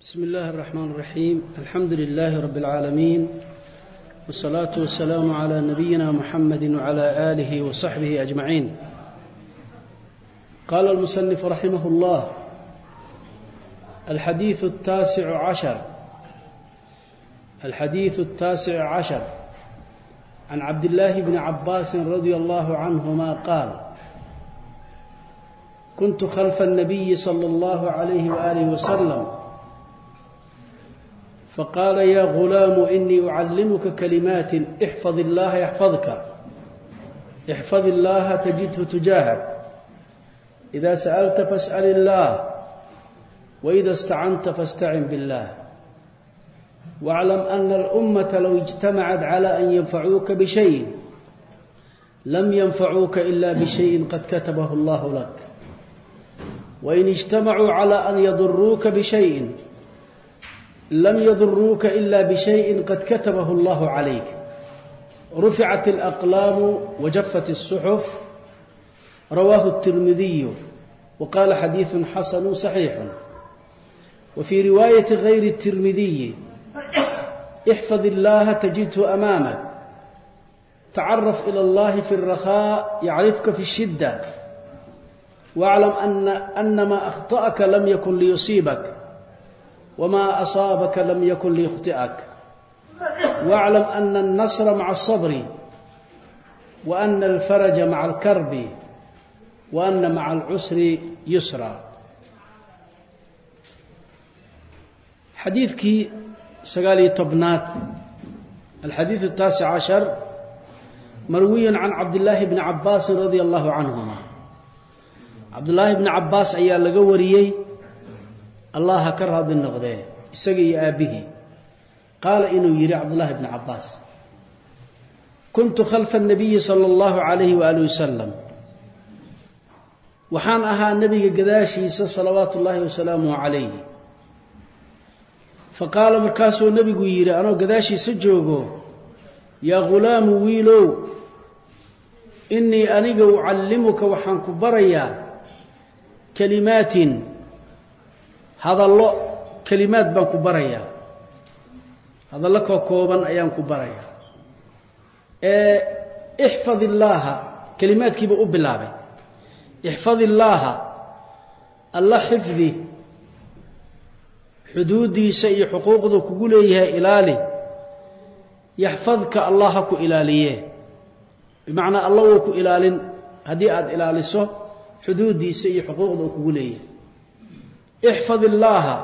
بسم الله الرحمن الرحيم الحمد لله رب العالمين والصلاة والسلام على نبينا محمد وعلى آله وصحبه أجمعين قال المصنف رحمه الله الحديث التاسع عشر الحديث التاسع عشر عن عبد الله بن عباس رضي الله عنهما قال كنت خلف النبي صلى الله عليه وآله وسلم فقال يا غلام إني أعلمك كلمات احفظ الله يحفظك احفظ الله تجده تجاهك إذا سألت فاسأل الله وإذا استعنت فاستعن بالله واعلم أن الأمة لو اجتمعت على أن ينفعوك بشيء لم ينفعوك إلا بشيء قد كتبه الله لك وإن اجتمعوا على أن يضروك بشيء لم يضروك إلا بشيء قد كتبه الله عليك رفعت الأقلام وجفت الصحف رواه الترمذي وقال حديث حسن صحيح وفي رواية غير الترمذي احفظ الله تجده أمامك تعرف إلى الله في الرخاء يعرفك في الشدة واعلم أن, أن ما أخطأك لم يكن ليصيبك وما أصابك لم يكن ليخطئك واعلم أن النصر مع الصبر وأن الفرج مع الكرب وأن مع العسر يسرا xadiidkii sagaal iyo tobnaad alxadiiث الtaasic caشhar marwiya can cabdالlaahi bni cabaasin radia allahu canهuma cabdullaahi bni cabaas ayaa laga wariyey allah ha ka raadi noqdee isaga iyo aabbihii. Qaala inuu yidhi cabdullaahi bni cabbaas kuntu khalfa nabiyi sala allahu calayhi waaali wasalam waxaan ahaa nebiga gadaashiisa salawaatu ullaahi wasalaamuhu calayhi. Fa qaala markaasuu nebigu yidhi anoo gadaashiisa joogo yaa ghulaamu wiilow innii aniga ucallimuka waxaan ku barayaa kalimaatin hadallo kelimaad baan ku barayaa hadallo koo kooban ayaan ku barayaa ee ixfad illaaha kelimaadkiiba u bilaabay. Ixfad illaaha alla xifdi xuduuddiisa iyo xuquuqda kugu leeyahay ilaali. Yaxfadka allah ku ilaaliye. Bimacnaa alla wuu ku ilaalin. Haddii aada ilaaliso xuduuddiisa iyo xuquuqda uu kugu leeyahay ixfad illaaha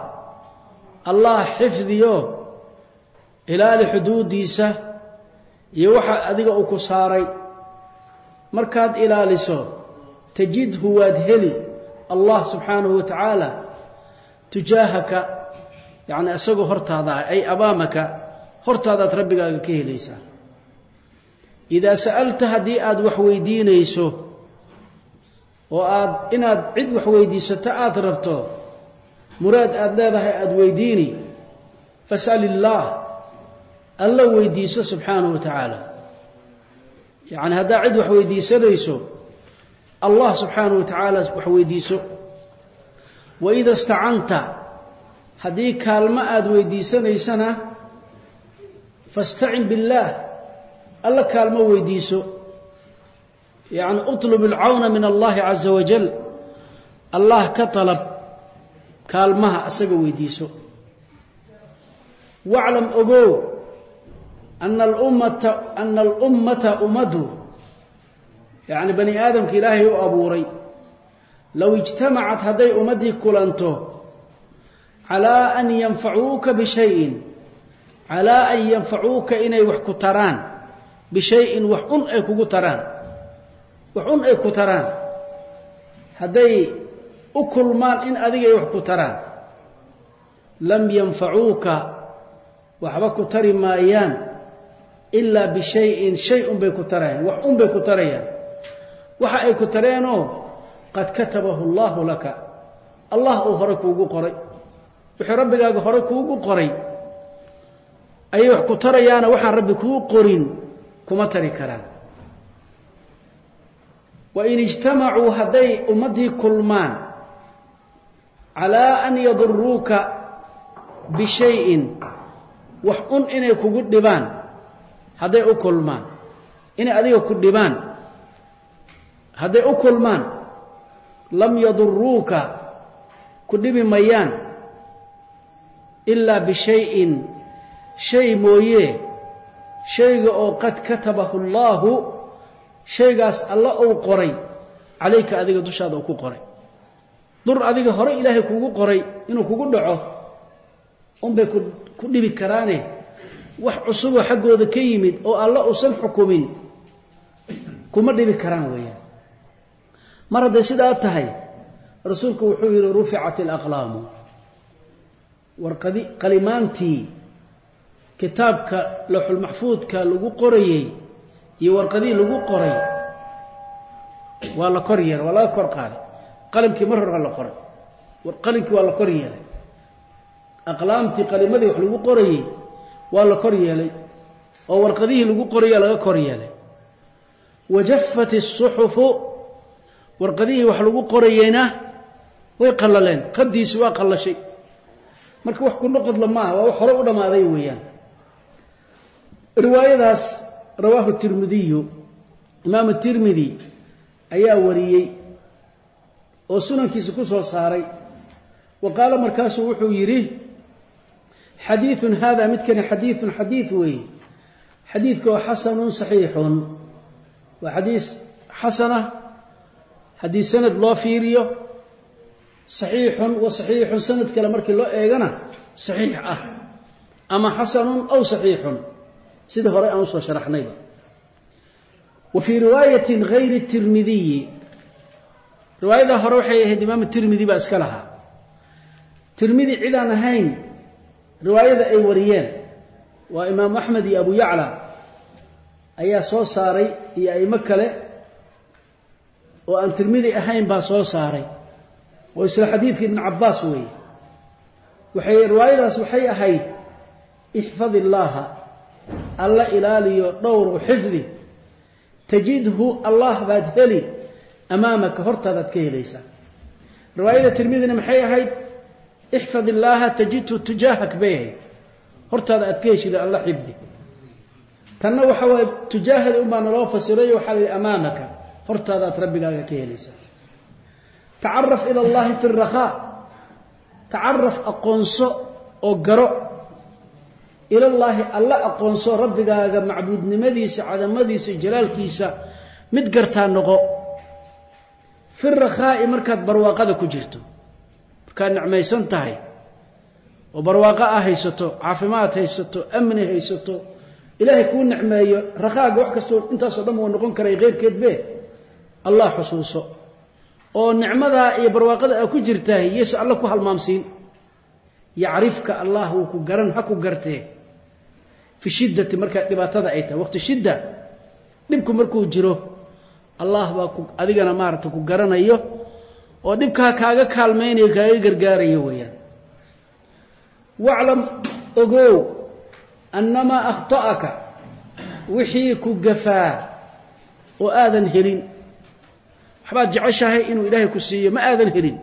allah xifdiyo ilaali xuduuddiisa iyo waxa adiga uu ku saaray markaad ilaaliso tajidhu waad heli allah subxaanahu wa tacaala tujaahaka yacni isagoo hortaada ah ay amaamaka hortaadaad rabbigaaga ka helaysaa idaa sa'alta haddii aada wax weydiinayso oo aad inaad cid wax weydiisato aada rabto muraad aada leedahay aada weydiini. Fas'al illaah alla weydiiso subxaanahu wa tacaala. Yacni haddaa cid wax weydiisanayso allah subxaanahu wa tacaala wax weydiiso. Waida istacanta haddii kaalmo aada weydiisanaysana fastacin billaah alla kaalmo weydiiso. Yacni utlub alcawna min allahi caza wajal allah ka dalab kaalmaha asaga weydiiso. Waclam ogow ana alummata ana alummata ummaddu yacni bani aadamka ilaahay u abuuray low ijtamacat hadday ummaddii kulanto calaa an yanfacuuka bishayin calaa an yanfacuuka inay wax ku taraan bishayin wax un ay kugu taraan wax un ay ku taraan. Hadday u kulmaan in adiga ay wax ku taraan. Lam yanfacuuka waxba ku tari maayaan ilaa bishayin shay un bay ku tarayaan wax un bay ku tarayaan. Waxa ay ku tareenoo qad katabahu allahu laka. Allah uu hore kuugu qoray. Wuxuu rabbigaaga hore kuugu qoray. Ayay wax ku tarayaana waxaan rabbi kuu qorin kuma tari karaan. Wain ijtamacuu hadday ummaddii kulmaan calaa an yaduruuka bishayin wax un inay kugu dhibaan. Hadday u kulmaan. Inay adiga ku dhibaan. Hadday u kulmaan. Lam yaduruuka ku dhibi mayaan. Ilaa bishayin. Shay mooye. Shayga oo qad katabahu allaahu shaygaas alla uu qoray. Calayka adiga dushaada uu ku qoray dur adiga hore ilaahay kugu qoray inuu kugu dhaco unbay ku dhibi karaane. Wax cusuboo xaggooda ka yimid oo alla uusan xukumin kuma dhibi karaan weeyaan. Mar hadday sidaa tahay rasuulku wuxuu yidhi ruficat alaqlaamu. Warqadi qalimaantii kitaabka lowxulmaxfuudka lagu qorayey iyo warqadihii lagu qoray waa la kor yeelay waa laga kor qaaday qalimkii mar hore la qoray. Qalimkii waa la kor yeelay. Aqlaamtii qalimadii wax lagu qorayey waa la kor yeelay oo warqadihii lagu qoraya laga kor yeelay. Wajafat isuxufu warqadihii wax lagu qorayeyna way qallaleen. Qadiisi waa qallashay. Marka wax ku noqodla maaha waa wax hore u dhammaaday weeyaan. Riwaayadaas rawaahu tirmidiyu imaamu tirmidi ayaa wariyey oo sunankiisa ku soo saaray. Wa qaala markaasuu wuxuu yidhi xadiiun haadaa midkani xadiiun xadiid weeye xadiidka xasanun saxiixun. Waa xadiis xasanah haddii sanad loo fiiriyo saxiixun wa saxiixun sanad kale markii loo eegana saxiix ah. Ama xasanun aw saxiixun. Sidii hore aan u soo sharaxnayba. Wa fii riwaayatin hayri tirmidiyi riwaayada hore waxay ahayd imaamu tirmidi baa iska lahaa. Tirmidi cidaan ahayn riwaayada ay wariyeen waa imaamu axmed iyo abu yacla ayaa soo saaray iyo aimo kale oo aan tirmidi ahayn baa soo saaray. Oo isla xadiidka ibn cabaas weeye. Waxay riwaayadaas waxay ahayd ixfad illaaha alla ilaaliyo dhowru xifdi tajidhu allah baad heli amaamaka hortaadaad ka helaysaa. Riwaayada tirmidina maxay ahayd? Ixfad illaaha tajidhu tujaahak bay ahayd. Hortaada aad ka heshida alla xifdi. Tanna waxa waaye tujaahada unbaa naloo fasirayo waxaa la yidhi amaamaka. Hortaadaad rabbigaaga ka helaysaa. Tacaraf ila allahi fi rakhaa. Tacaraf aqoonso oo garo. Ilallaahi alla aqoonso rabbigaaga macbuudnimadiisa cadamadiisa jalaalkiisa mid fi rakhaa'i markaad barwaaqada ku jirto markaad nicmaysan tahay oo barwaaqo ah haysato caafimaad haysato amni haysato ilaahay kuu nicmeeyo rakhaaga wax kastoo intaasoo dhan waa noqon karay keyrkeed be allah xusuuso. Oo nicmadaa iyo barwaaqada aa ku jirtahay yeese alla ku halmaamsiin. Yacrifka allah wuu ku garan ha ku gartee. Fi shiddati markaa dhibaatada ay tahay waqti shidda dhibku markuu jiro allah baa adigana maarata ku garanayo oo dhibkaa kaaga kaalmaynayo kaaga gargaarayo weeyaan. Waclam ogow annamaa akhta'aka wixii ku gafaa oo aadan helin. Waxbaad jeceshahay inuu ilaahay ku siiyo ma aadan helin.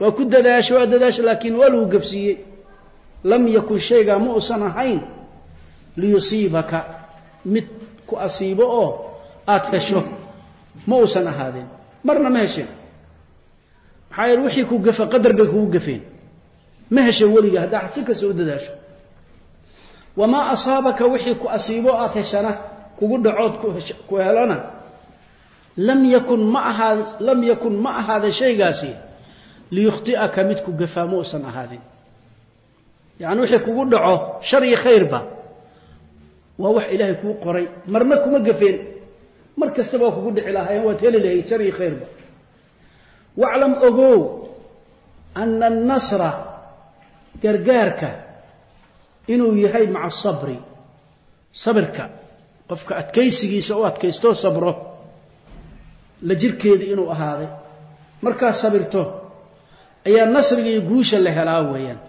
Waa ku dadaasho waa dadaasho laakiin waa lagu gafsiiyey. Lam yakun shaygaa ma uusan ahayn. Liyusiibaka mid ku asiibo oo aada hesho ma uusan ahaadeen marna ma hesheen maxaa yeele wixii ku gafa qadar kugu gafeen. Ma heshen weliga haddaa si kasta dadaasho. Wamaa asaabaka wixii ku asiibo aada heshana kugu dhacood ku helana. Lam yakun ma ahaad lam yakun ma ahaada shaygaasi liyukhti'aka mid ku gafaa ma uusan ahaadin. Yacni wixii kugu dhaco shar iyo khayrba waa wax ilaahay kuu qoray. Marna kuma gafeen mar kastaba kugu dhici lahaayeen waad heli lahayd shar iyo khayrba. Waclam ogow ana annasra gargaarka inuu yahay maca asabri sabirka. Qofka adkaysigiisa u adkaystoo sabro la jirkeeda inuu ahaaday. Markaa sabirto ayaa nasriga guusha la helaa weeyaan.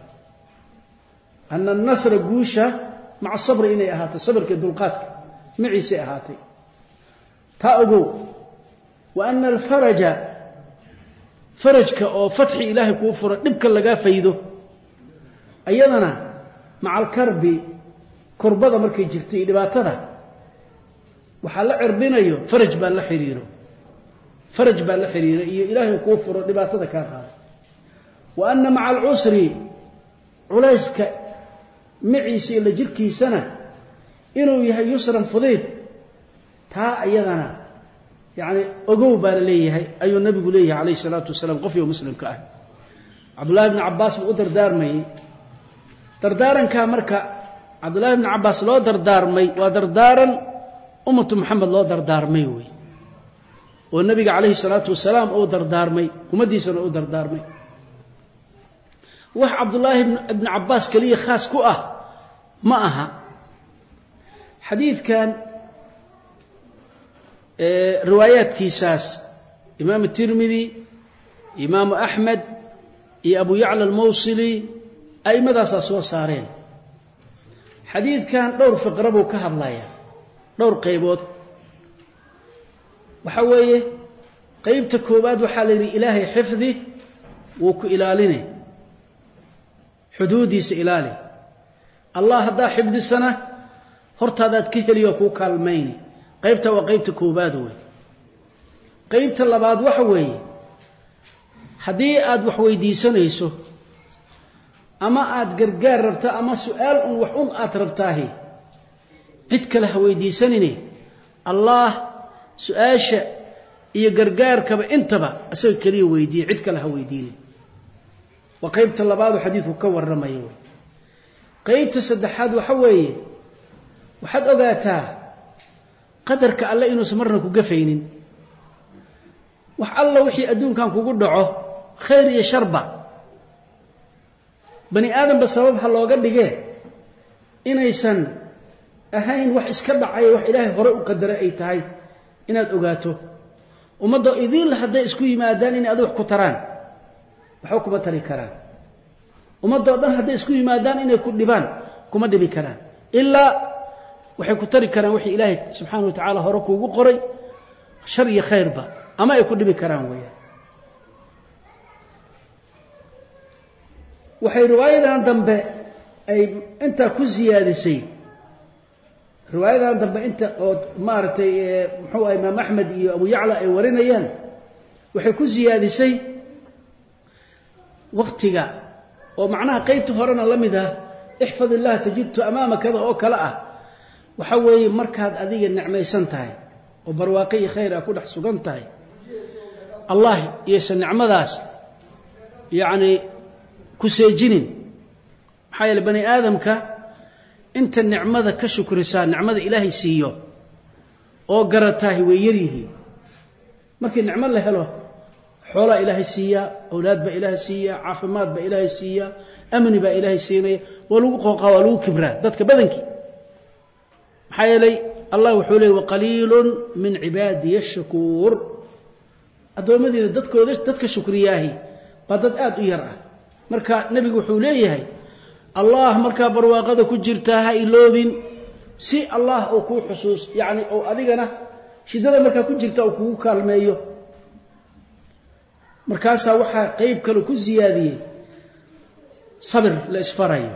Ana annasra guusha maca sabri inay ahaatay sabirka dulqaadka maciisay ahaatay taa ogow wa ana alfaraja farajka oo fatxi ilaahay kuu furo dhibka lagaa faydo ayadana maca alkarbi kurbada markay jirto iyo dhibaatada waxaa la cirbinayo faraj baa la xiriiro. Faraj baa la xiriira iyo ilaahay kuu furo dhibaatada kaa qaada. Wa anna maca alcusri culayska maciisa iyo la jirkiisana inuu yahay yusran fudiid taa iyadana yacni ogow baa la leeyahay ayuu nabigu leeyahay calayhi salaatu wasalaam qofyo muslimka ah. Cabdullahi bni cabbaas buu u dardaarmayey dardaarankaa marka cabdullahi bni cabbaas loo dardaarmay waa dardaaran ummatu maxamed loo dardaarmay wey. Oo nabiga calayhi salaatu wasalaam uu dardaarmay ummaddiisana u dardaarmay. Wax cabdullaahi ibni cabbaas keliya khaas ku ah ma aha. Xadiidkan riwaayaadkiisaas imaamu tirmidi imaamu axmed iyo abu yacla almawsili a'imadaasaa soo saareen. Xadiidkan dhowr fiqra buu ka hadlaya dhowr qaybood. Waxa weeye qeybta koowaad waxaa la yidhi ilaahay xifdi wuu ku ilaalinay xuduudiisa ilaali. Allah haddaa xifdisana hortaadaad ka heliyo kuu kaalmayni qaybta waa qaybta koowaad wey qaybta labaad waxa weeye haddii aad wax weydiisanayso ama aad gargaar rabta ama su'aal un wax un aad rabtaahi cid kale ha weydiisanine. Allaah su'aasha iyo gargaarkaba intaba isaga keliya weydiiye cid kale ha weydiinin. Waa qaybta labaadoo xadiidku ka warramaya wey qaybta saddexaad waxa weeye waxaad ogaataa qadarka alle inuusan marna ku gafaynin. Wax alla wixii adduunkan kugu dhaco khayr iyo sharba bani aadamba sabab ha looga dhigee inaysan ahayn wax iska dhacaya wax ilaahay hore u qadaray ay tahay inaad ogaato. Ummadda idiinla hadday isku yimaadaan inay adi wax ku taraan. Waxba kuma tari karaan. Ummadda dhan hadday isku yimaadaan inay ku dhibaan kuma dhibi karaan. Ilaa waxay ku tari karaan wixii ilaahay subxaana wa tacaala hore kuugu qoray shar iyo khayrba ama ay ku dhibi karaan weeyaan. Waxay riwaayadan dambe ay intaa ku siyaadisay riwaayadan dambe inta oo maaragtay muxuu ah imaam axmed iyo abu yacla ay warinayaan waxay ku siyaadisay waktiga oo macnaha qaybta horena la mid ah ixfad illah tajidtu amaamakada oo kale ah waxa weeye markaad adiga nicmaysan tahay oo barwaaqo iyo khayr a ku dhex sugan tahay allah iyaysan nicmadaas yacni ku seejinin. Maxaa yeele bani aadamka inta nicmada ka shukrisaa nicmada ilaahay siiyo oo garataahi way yaryihiin markii nicmo la helo xoolaa ilaahay siiyaa awlaad baa ilaahay siiya caafimaad baa ilaahay siiya amni baa ilaahay siinaya waa lagu qooqaa waa lagu kibraa dadka badankii maxaa yeelay allah wuxuu leeyay waqaliilun min cibaadiya shakuur addoommadiida dadkooda dadka shukriyaahi baa dad aada u yar ah. Marka nebigu wuxuu leeyahay allah markaa barwaaqada ku jirtaa ha iloobin si allah uu kuu xusuus yacni ou adigana shiddada markaa ku jirta uu kugu kaalmeeyo. Markaasaa waxaa qeyb kale ku siyaadiyey sabir la isfarayo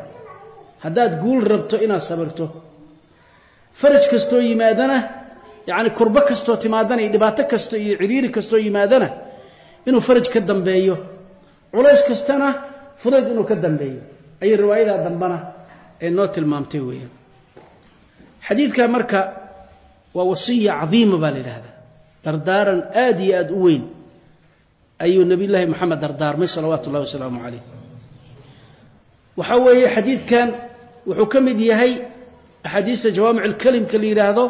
haddaad guul rabto inaad sabirto faraj kastoo yimaadana yacni kurbo kastoo timaadana iyo dhibaato kasto iyo ciriiri kastoo yimaadana inuu faraj ka dambeeyo. Culays kastana fudayd inuu ka dambeeyo. Ayay riwaayadaa dambana ee noo tilmaamtay weeyaan. Xadiidka marka waa wasiya cadiima baa la yidhaahdaa. Dardaaran aad iyo aada u weyn ayuu nabiy llaahi dardaarmay salawaatu ullahi wasalaamu calayh. Waxaa weeye xadiidkan wuxuu ka mid yahay axaadiista jawaamic lkelimka la yidhaahdo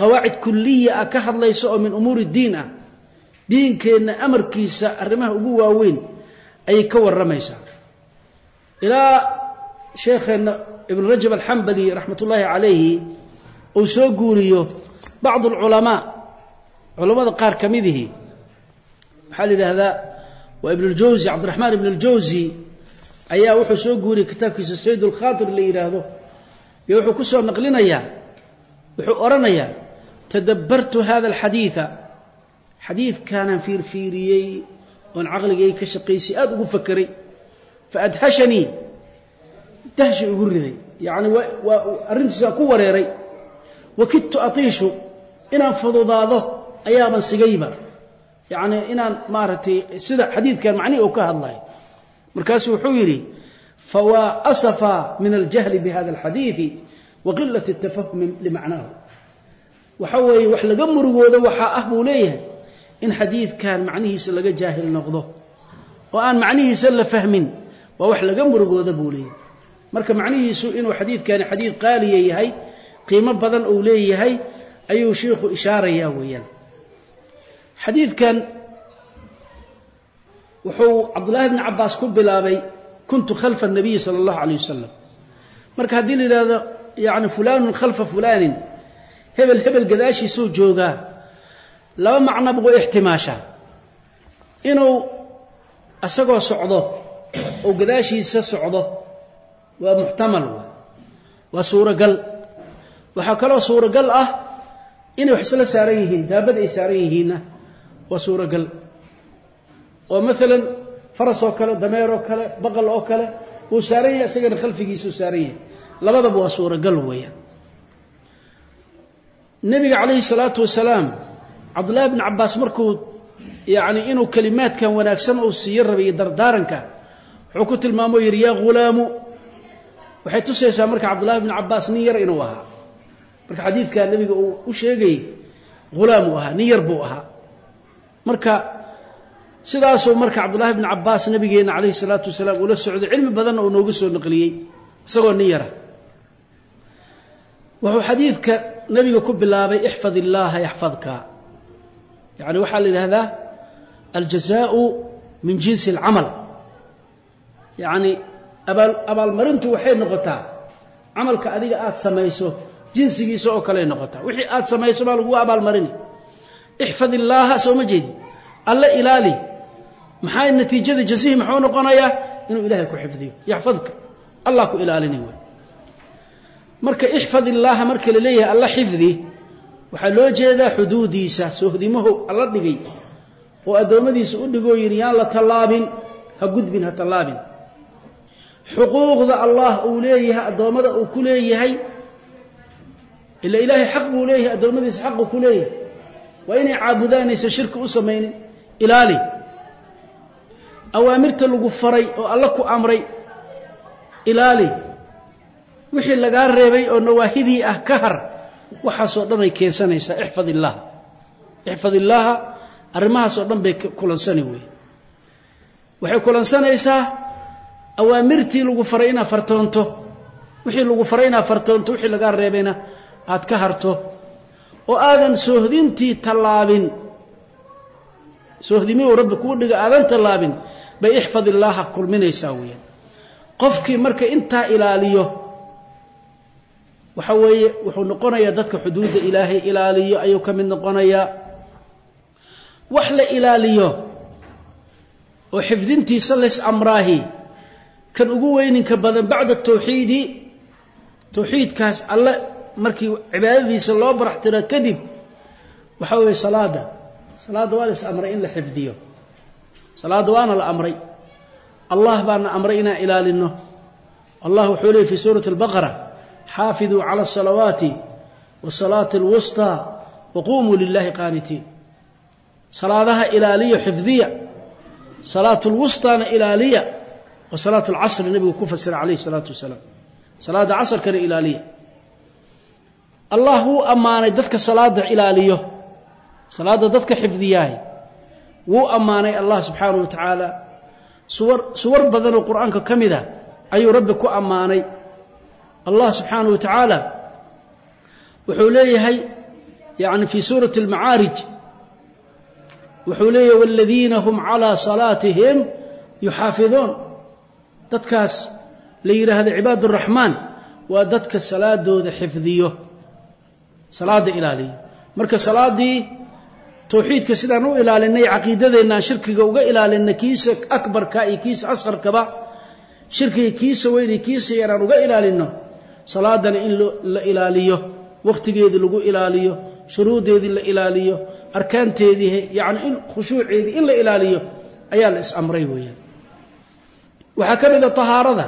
qawaacid kuliya ah ka hadlaysa oo min umuuri diin ah diinkeenna amarkiisa arrimaha ugu waaweyn ayay ka warramaysaa. Ilaa sheekheenna ibn rajab alxambali raxmat ullaahi calayhi uu soo guuriyo bacdu alculamaa culammada qaar ka midihii waxaa la yidhaahdaa waa ibn ljawsi cabdiraxmaan ibn aljawsi ayaa wuxuu soo guuriyay kitaabkiisa iyo wuxuu ku soo naqlinayaa wuxuu odhanayaa tadabbartu hada alxadiida xadiidkaanaan fiirfiiriyey oon caqligay ka shaqaysay aada ugu fakeray faadhashanii dahshi ugu riday. Yacni waa waa arrintiisa ku wareeray. Wakidtu atiishu inaan fududaado ayaaban sigayba. Yacni inaan maaragtay sida xadiidkan macnihi uu ka hadlayo markaasuu wuxuu yidhi fawaa asafa min aljahli bihada alxadiidi wa qilat atafahumi limacnaahu waxa weeye wax laga murugoodo waxaa ah buu leeyahay in xadiidkan macnihiisa laga jaahil noqdo oo aan macnihiisa la fahmin waa wax laga murugooda buu leeyahay marka macnihiisu inuu xadiidkani xadiid qaaliya yahay qiimo badan uu leeyahay ayuu shiikhu ishaarayaa weeyaan xadiidkan wuxuu cabdullaahi bni cabaas ku bilaabay kuntu khalfa nabiyi sala allahu calayh wasalam marka haddii la yidhaahdo yani fulaanun khalfa fulaanin hebel hebel gadaashiisuu joogaa laba macnaba way ixtimaashaa. Inuu isagoo socdo ou gadaashiisa socdo waa muxtamal waa waa suuragal. Waxaa kaloo suuragal ah inay wax isla saaran yihiin daabad ay saaran yihiinna waa suuragal. Oo maalan faras oo kale dameer oo kale baqal oo kale wuu saaran yahay isagana khalfigiisuu saaran yahay. Labadaba waa suuragal weeyaan. Nebiga calayhi salaatu wasalaam cabdullaahi bni cabaas markuu yacni inuu kelimaadkan wanaagsan uu siiyo rabay dardaaranka wuxuu ku tilmaamo yidhi yaa ghulaamu. Waxay tusaysaa marka cabdullahi bni cabaas nin yar inuu ahaa. Marka xadiidkaa nebiga uu u sheegayey ghulaam uu ahaa nin yar buu ahaa. Marka sidaasuu marka cabdullaahi bni cabaas nabigeenna calayhi salaatu wasalaam ula socday cilmi badanna uu noogu soo naqliyey isagoo nin yara. Wuxuu xadiidka nebiga ku bilaabay ixfad illaaha yaxfadka. Yacni waxaa la yidhahdaa aljazaau min jinsi alcamal. Yacni abaal abaalmarintu waxay noqotaa camalka adiga aada samayso jinsigiisa oo kaley noqotaa. Wixii aada samayso baa lagu abaalmarini. Ixfad illaaha soo ma jeedi. Alla ilaali maxaa natiijada jasihi muxuu noqonayaa inuu ilaahay ku xifdiyo. Yaxfadka allah ku ilaalini way marka ixfad illaaha marka la leeyahay alla xifdi waxaa loo jeedaa xuduudiisa sohdimahu alla dhigay. Oo addoommadiisa u dhigoo yidhi yaan la tallaabin ha gudbin ha tallaabin. Xuquuqda allah uu leeyahay addoommada uu ku leeyahay ila ilaahay xaq buu leeyahay addoommadiisa xaqu ku leeyahay. Waa inay caabudaanaysa shirki u samaynin. Ilaali awaamirta lagu faray oo alla ku amray ilaali wixii lagaa reebay oo nawaahidii ah ka har waxaasoo dhan ay keensanaysaa ixfad illaaha ixfad illaaha arrimahaasoo dhan bay kulansani wey waxay kulansanaysaa awaamirtii lagu faray inaad fartoonto wixii lagu faray inaad fartoonto wixii lagaa reebayna aad ka harto oo aadan soohdintii tallaabin. Soohdimihuu rabbi kuu dhiga aadan tallaabin bay ixfad illaaha kulminaysaa weeyaan. Qofkii marka intaa ilaaliyo waxa weeye wuxuu noqonayaa dadka xuduudda ilaahay ilaaliyo ayuu ka mid noqonayaa. Wax la ilaaliyo oo xifdintiisa lays amraahi kan ugu weyninka badan bacda tawxiidi tawxiidkaas alle markii cibaadadiisa loo barax tira kadib waxaa weeye salaada. Salaadda waa lays amray in la xifdiyo salaadda waana la amray. Allah baana amray inaan ilaalino. Allah wuxuu leeyy fi suurati albaqara xaafiduu cala asalawaati wasalaati alwustaa waquumuu lilaahi qaanitiin. Salaadaha ilaaliya xifdiya salaat lwustaana ilaaliya wa salaat alcasri nebigu ku fasira calayhi salaatu wasalaam. Salaadda casrkana ilaaliya. Allah wuu ammaanay dadka salaada ilaaliyo. Salaadda dadka xifdiyaahi wuu ammaanay allah subxaanahu wa tacaala suwar suwar badanoo qur'aanka ka mid a ayuu rabbi ku ammaanay. Allah subxaanahu wa tacaala wuxuu leeyahay yani fii suurati almacaarij wuxuu leeyahay waladiina hum calaa salaatihim yuxaafiduun. Dadkaas la yidhaahdo cibaad waa dadka salaadooda xifdiyo salaada ilaaliyo marka salaadii tawxiidka sidaan u ilaalinay caqiidadeenna aan shirkiga uga ilaalinay kiisa akbarka iyo kiisa asqarkaba shirkiga kiisa weyn iyo kiisa yaraan uga ilaalino salaadana in la ilaaliyo wakhtigeedii lagu ilaaliyo shuruudeedii la ilaaliyo arkaanteedii yani in khushuuceedii in la ilaaliyo ayaa la is-amray weeyaan. Waxaa ka mida tahaarada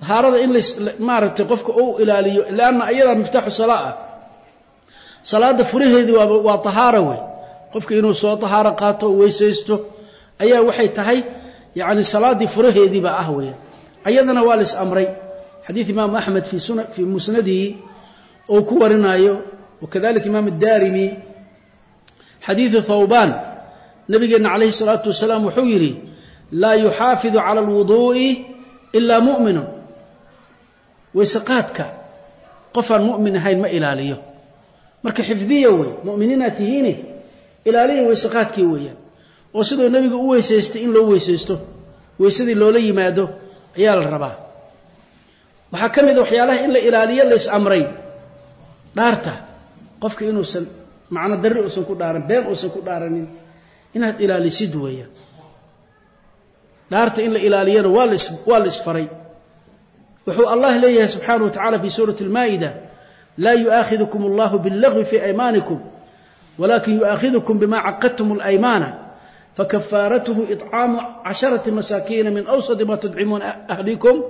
tahaarada in maaragtay qofka uu ilaaliyo lanna ayadaa miftaaxu salaa ah salaada furaheedii waa tahaara wey qofka inuu soo tahaaro qaato oo ayaa waxay tahay yani salaaddii furaheediiba ah weya ayadana waa lais amray. Xadiid imaam axmed fii musnadihi ou ku warinaayo wakadalika imaam addarimi xadiidu thawbaan. Nabigeenna calayhi salaatu wasalaam wuxuu yidhi laa yuxaafidu cala alwuduu'i ilaa mu'minun. Weyseqaadka qofaan mu'min ahayn ma ilaaliyo marka xifdiya wey mu'miniinaad tihiine ilaaliya weyseqaadkii weeyaan. Oo siduu nebigu u weysaystay in loo weysaysto weysadii loola yimaado ayaa la rabaa. Waxaa ka mid a waxyaalaha in la ilaaliyo la amray dhaarta qofka inuusan macno darri uusan ku dhaaran been uusan ku dhaaranin inaad ilaalisid weeyaan. Dhaarta in la ilaaliyana waa las waa la wuxuu allah leeyahay subxaana wa tacala fi suurati اlmaa'ida laa yu'aakhidukum allahu biاllagwi fii aymaanikum walakin yu'aakhidukum bima caqadtum اlaymaana fakafaaratuhu iطcaamu casharati masaakiina min awsadi ma tudcimuuna ahlikum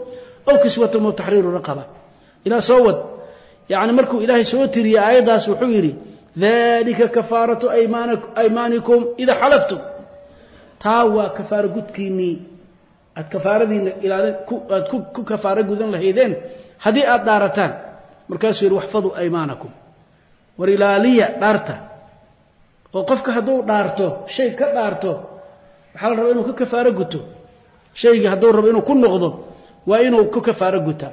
aw kiswatum aw taxriiru raqaba ilaa soo wad yani markuu ilaahay soo tiriyey aayaddaas wuxuu yidhi dalika kafaaratu aymaanikum ida xalaftum taa waa kafaaro gudkiinnii aad kafaaradiina aad ku kafaaro gudan lahaydeen haddii aad dhaarataan markaasuu yidhi waxfaduu aymaanakum. War ilaaliya dhaarta. Oo qofka hadduu dhaarto shay ka dhaarto waxaa la rabaa inuu ka kafaaro guto. Shaygii hadduu rabo inuu ku noqdo waa inuu ku kafaaro gutaa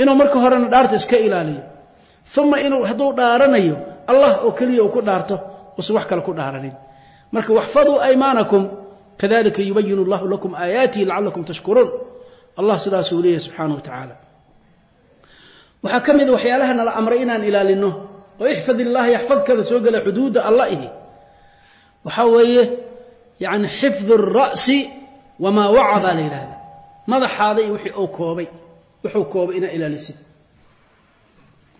inuu marka horena dhaarta iska ilaaliyo. Uma inuu hadduu dhaaranayo allah oo keliya uu ku dhaarto uusan wax kale ku dhaaranin. Marka waxfaduu aymaanakum. Kadalika yubayin allahu lakum aayaatihi lacalakum tashkuruun. Allah sidaasuu leeyahy subxaana wa tacaala waxaa ka mid a waxyaalaha nala amray inaan ilaalino. Oo ixfad illaaha yaxfadkada soo gala xuduudda allah ihi. Waxaa weeye yani xifdu الra'si wamaa waca baa la yidhahda madaxaada iyo wixii uu koobay wuxuu koobay inaa ilaalisid.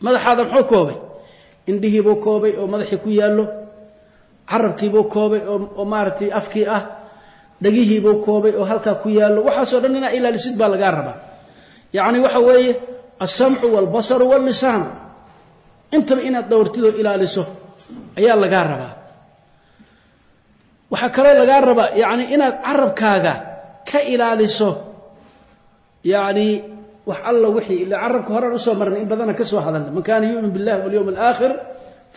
Madaxaada muxuu koobay. Indhihiibuu koobay oo madaxii ku yaallo. Carabkiibuu koobay oo maaragtay afkii ah. Dhagihiibuu koobay oo halkaa ku yaallo. Waxaasoo dhan inaa ilaalisid baa lagaa rabaa. Yacni waxa weeye alsamcu waalbasaru waallisaanu intaba inaad dhowrtid oo ilaaliso ayaa lagaa rabaa. Waxaa kaloo lagaa rabaa yacni inaad carabkaaga ka ilaaliso yacni wax alla wixii ila carabka horaan u soo marnay in badana ka soo hadalna. Man kaana yu'min billahi walyowm alaakhir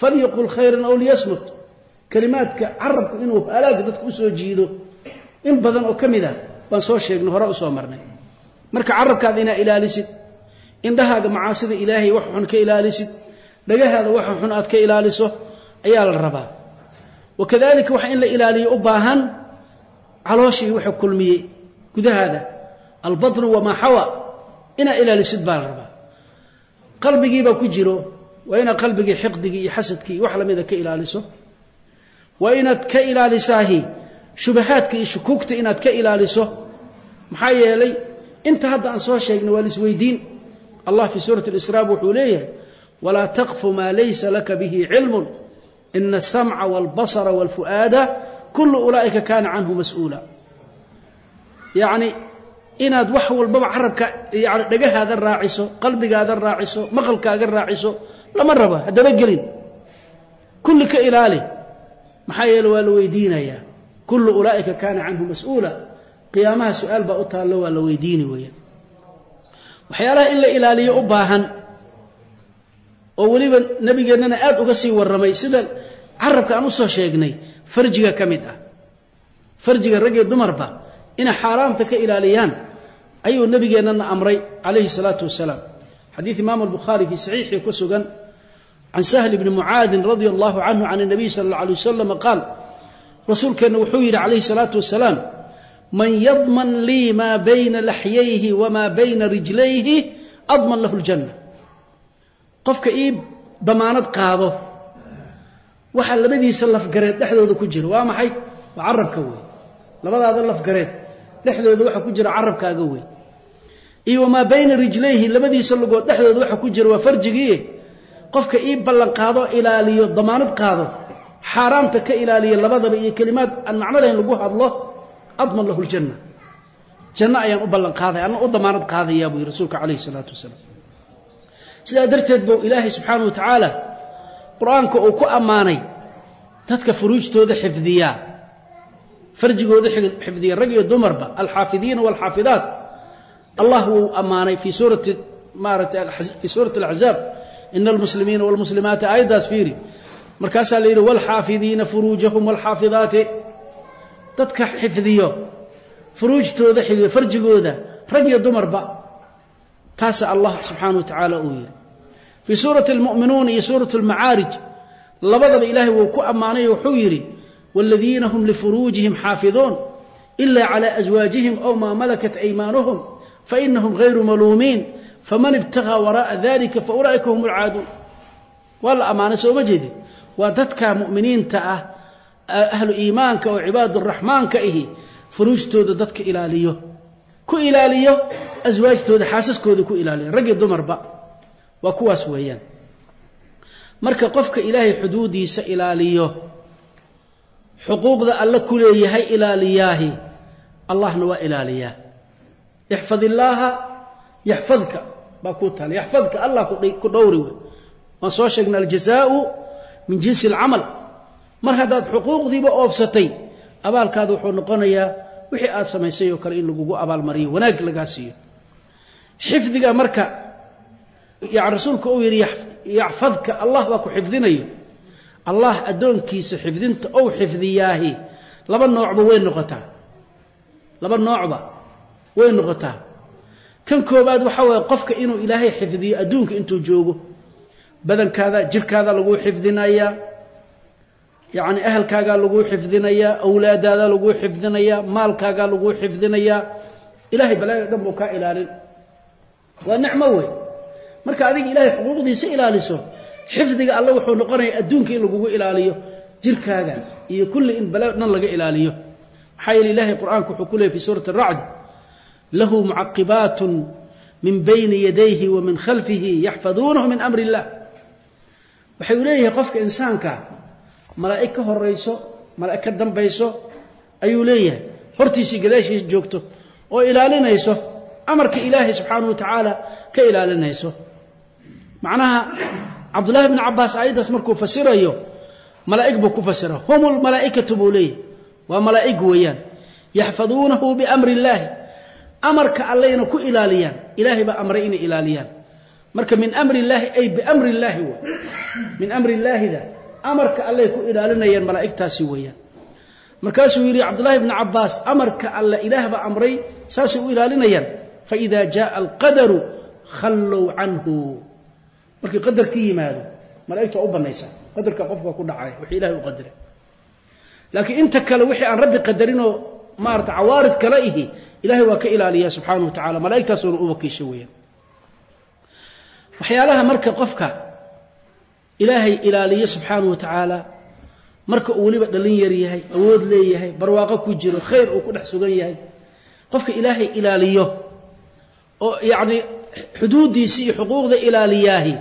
falyaqul khayran aw liyasmut. Kelimaadka carabku inuu halaaga dadka u soo jiido in badan oo ka mid a baan soo sheegnay hore u soo marnay. Marka carabkaada inaa ilaalisid indhahaaga macaasida ilaahay wax xun ka ilaalisid dhagahaada waxa xun aad ka ilaaliso ayaa la rabaa. Wakadalika waxa in la ilaaliyo u baahan calooshii waxa kulmiyey gudahaada. Albatnu wamaa xawa inaad ilaalisid baa la rabaa. Qalbigiibaa ku jiro waa inaad qalbigii xiqdigii iyo xasadkii wax lamida ka ilaaliso. Waa inaad ka ilaalisaahi shubahaadka iyo shukuugta inaad ka ilaaliso. Maxaa yeelay inta hadda aan soo sheegnay waa laisweydiin allah fii suurati اlisraa wuxuu leeyahay walaa taqfu maa laysa laka bihi cilmu ina asamca wاlbasra wاlfu'aada kulu ulaa'ika kaana canhu mas-uula yacni inaad wax walbaba carabka yani dhagahaada raaciso qalbigaada raaciso maqalkaaga raaciso lama rabo haddaba gelin kulli ka ilaali maxaa yeele waa la weydiinayaa kullu ulaa'ika kaana canhu mas-uula qiyaamaha su-aal baa u taallo waa la weydiini weeyaan waxyaalaha in la ilaaliyo u baahan oo weliba nebigeennana aad uga sii warramay sida carabka aan u soo sheegnay farjiga ka mid ah. Farjiga rag dumarba inay xaaraamta ka ilaaliyaan ayuu nebigeennana amray calayhi salaatu wasalaam. Xadiid imaam albukhaari fii saxiixii ku sugan can sahl bni mucaadin radia allahu canhu can اnabiy sala اllah alay wasalam qaal rasuulkeenna wuxuu yidhi calayhi salaatu wasalaam man yadman lii maa bayna laxyayhi wamaa bayna rijlayhi adman lahu ljanna qofka ii damaanad qaado waxa labadiisa lafgareed dhexdooda ku jira. Waa maxay? Waa carabka wey labadaada lafgareed dhexdooda waxa ku jira carabkaaga wey iyo wamaa bayna rijlayhi labadiisa lugood dhexdooda waxa ku jira waa farjigii. Qofka ii ballan qaado ilaaliyo damaanad qaado xaaraamta ka ilaaliya labadaba iyo kelimaad aan macno lahayn lagu hadlo adman lahu ljanna janno ayaan u ballan qaadaya anna u damaanad qaadayaa buu yidhi rasuulka calayhi salaatu wasalaam sidaa darteed buu ilaahay subxaana wa tacaala qur'aanka uu ku ammaanay dadka furuujtooda xifdiyaa farjigooda xifdiya rag iyo dumarba alxaafidiina walxaafidaat allah wuu ammaanay fii suurati maaragtay fii suurati alaxzaab ina almuslimiina walmuslimaati aayaddaas fiiri markaasaa la yidhi walxaafidiina furuujahum walxaafidaati dadka xifdiyo furuujtooda xifdiyo farjigooda rag iyo dumarba taasa allah subxaana wa tacaala uu yidhi fii suurati almu'minuun iyo suuratu almacaarij labadaba ilaahay wuu ku ammaanay wuxuu yidhi waaladiina hum lifuruujihim xaafiduun ila calaa aswaajihim ow maa malakat aymaanuhum fainahum hayru maluumiin faman ibtagaa waraa'a dalika fa ulaa'ika hum alcaaduun waa la ammaanay sooma jeedin waa dadka mu'miniinta ah ahlu iimaanka oo cibaad الraxmaanka ihi furuujtooda dadka ilaaliyo. Ku ilaaliyo aswaajtooda xaasaskooda ku ilaaliyo. Rag iyo dumarba waa kuwaas weeyaan. Marka qofka ilaahay xuduudiisa ilaaliyo xuquuqda alle ku leeyahay ilaaliyaahi allahna waa ilaaliyaa. Ixfad illaaha yaxfadka baa kuu taala. Yaxfadka allah ku dhowri wey waan soo sheegnay aljazaau min jinsi alcamal mar haddaad xuquuqdiiba oofsatay abaalkaada wuxuu noqonayaa wixii aad samaysay oo kale in lagugu abaalmariyo wanaag lagaa siiyo. Xifdiga marka yani rasuulka uu yidhi yaxfadka allah baa ku xifdinayo. Allah addoonkiisa xifdinta ou xifdiyaahi. Laba noocba way noqotaa. Laba noocba way noqotaa. Kan koobaad waxaa waye qofka inuu ilaahay xifdiyo adduunka intuu joogo badankaada jirkaada laguu xifdinayaa yacni ahalkaagaa laguu xifdinayaa awlaadaada laguu xifdinayaa maalkaagaa laguu xifdinayaa ilahay balaayo dhan buu kaa ilaalin. Waa nicmo wey marka adiga ilaahay xuquuqdiisa ilaaliso xifdiga alle wuxuu noqonaya adduunka in lagugu ilaaliyo jirkaaga iyo kulli in bala dhan laga ilaaliyo. Maxaa yeele ilahay qur'aanka wuxuu ku leeyay fi suurati aracd lahu mucaqibaatun min bayni yadayhi wa min khalfihi yaxfaduunahu min amri illah waxay leeyahay qofka insaanka malaa'ig ka horayso malaa'ig ka dambayso ayuu leeyahay. Hortiisii gadaashiisa joogto oo ilaalinayso amarka ilaahay subxaanahu wa tacaala ka ilaalinayso. Macnaha cabdullahi bn cabaas aayaddaas markuu fasirayo malaa'ig buu ku fasira. Hum lmalaa'ikatu buu leeyahy waa malaa'ig weeyaan. Yaxfaduunahu biamri illaahi amarka allayna ku ilaaliyaan. Ilaahay baa amray inay ilaaliyaan. Marka min amri illaahi ay biamri illaahi w min amri illaahida amarka allay ku ilaalinayaan malaa'igtaasi weeyaan. Markaasuu yidhi cabdullahi bni cabaas amarka alle ilaah baa amray saasay u ilaalinayaan. Faida jaءa alqadaru khallow canhu. Markii qadar ka yimaado malaigta waa u banaysaa qadarka qofka ku dhacay wixii ilahay u qadara laakiin inta kale wixii aan rabbi qadarinoo maarata cawaarid kale ihi ilahay waa ka ilaaliyaa subxaana wa tacala malaa'igtaasuna u wakiisha weeyaan. Waxyaalaha marka qofka ilaahay ilaaliyo subxaana wa tacaala marka uu weliba dhalin yar yahay awood leeyahay barwaaqo ku jiro khayr uu ku dhex sugan yahay. Qofka ilaahay ilaaliyo oo yacni xuduuddiisi iyo xuquuqda ilaaliyaahi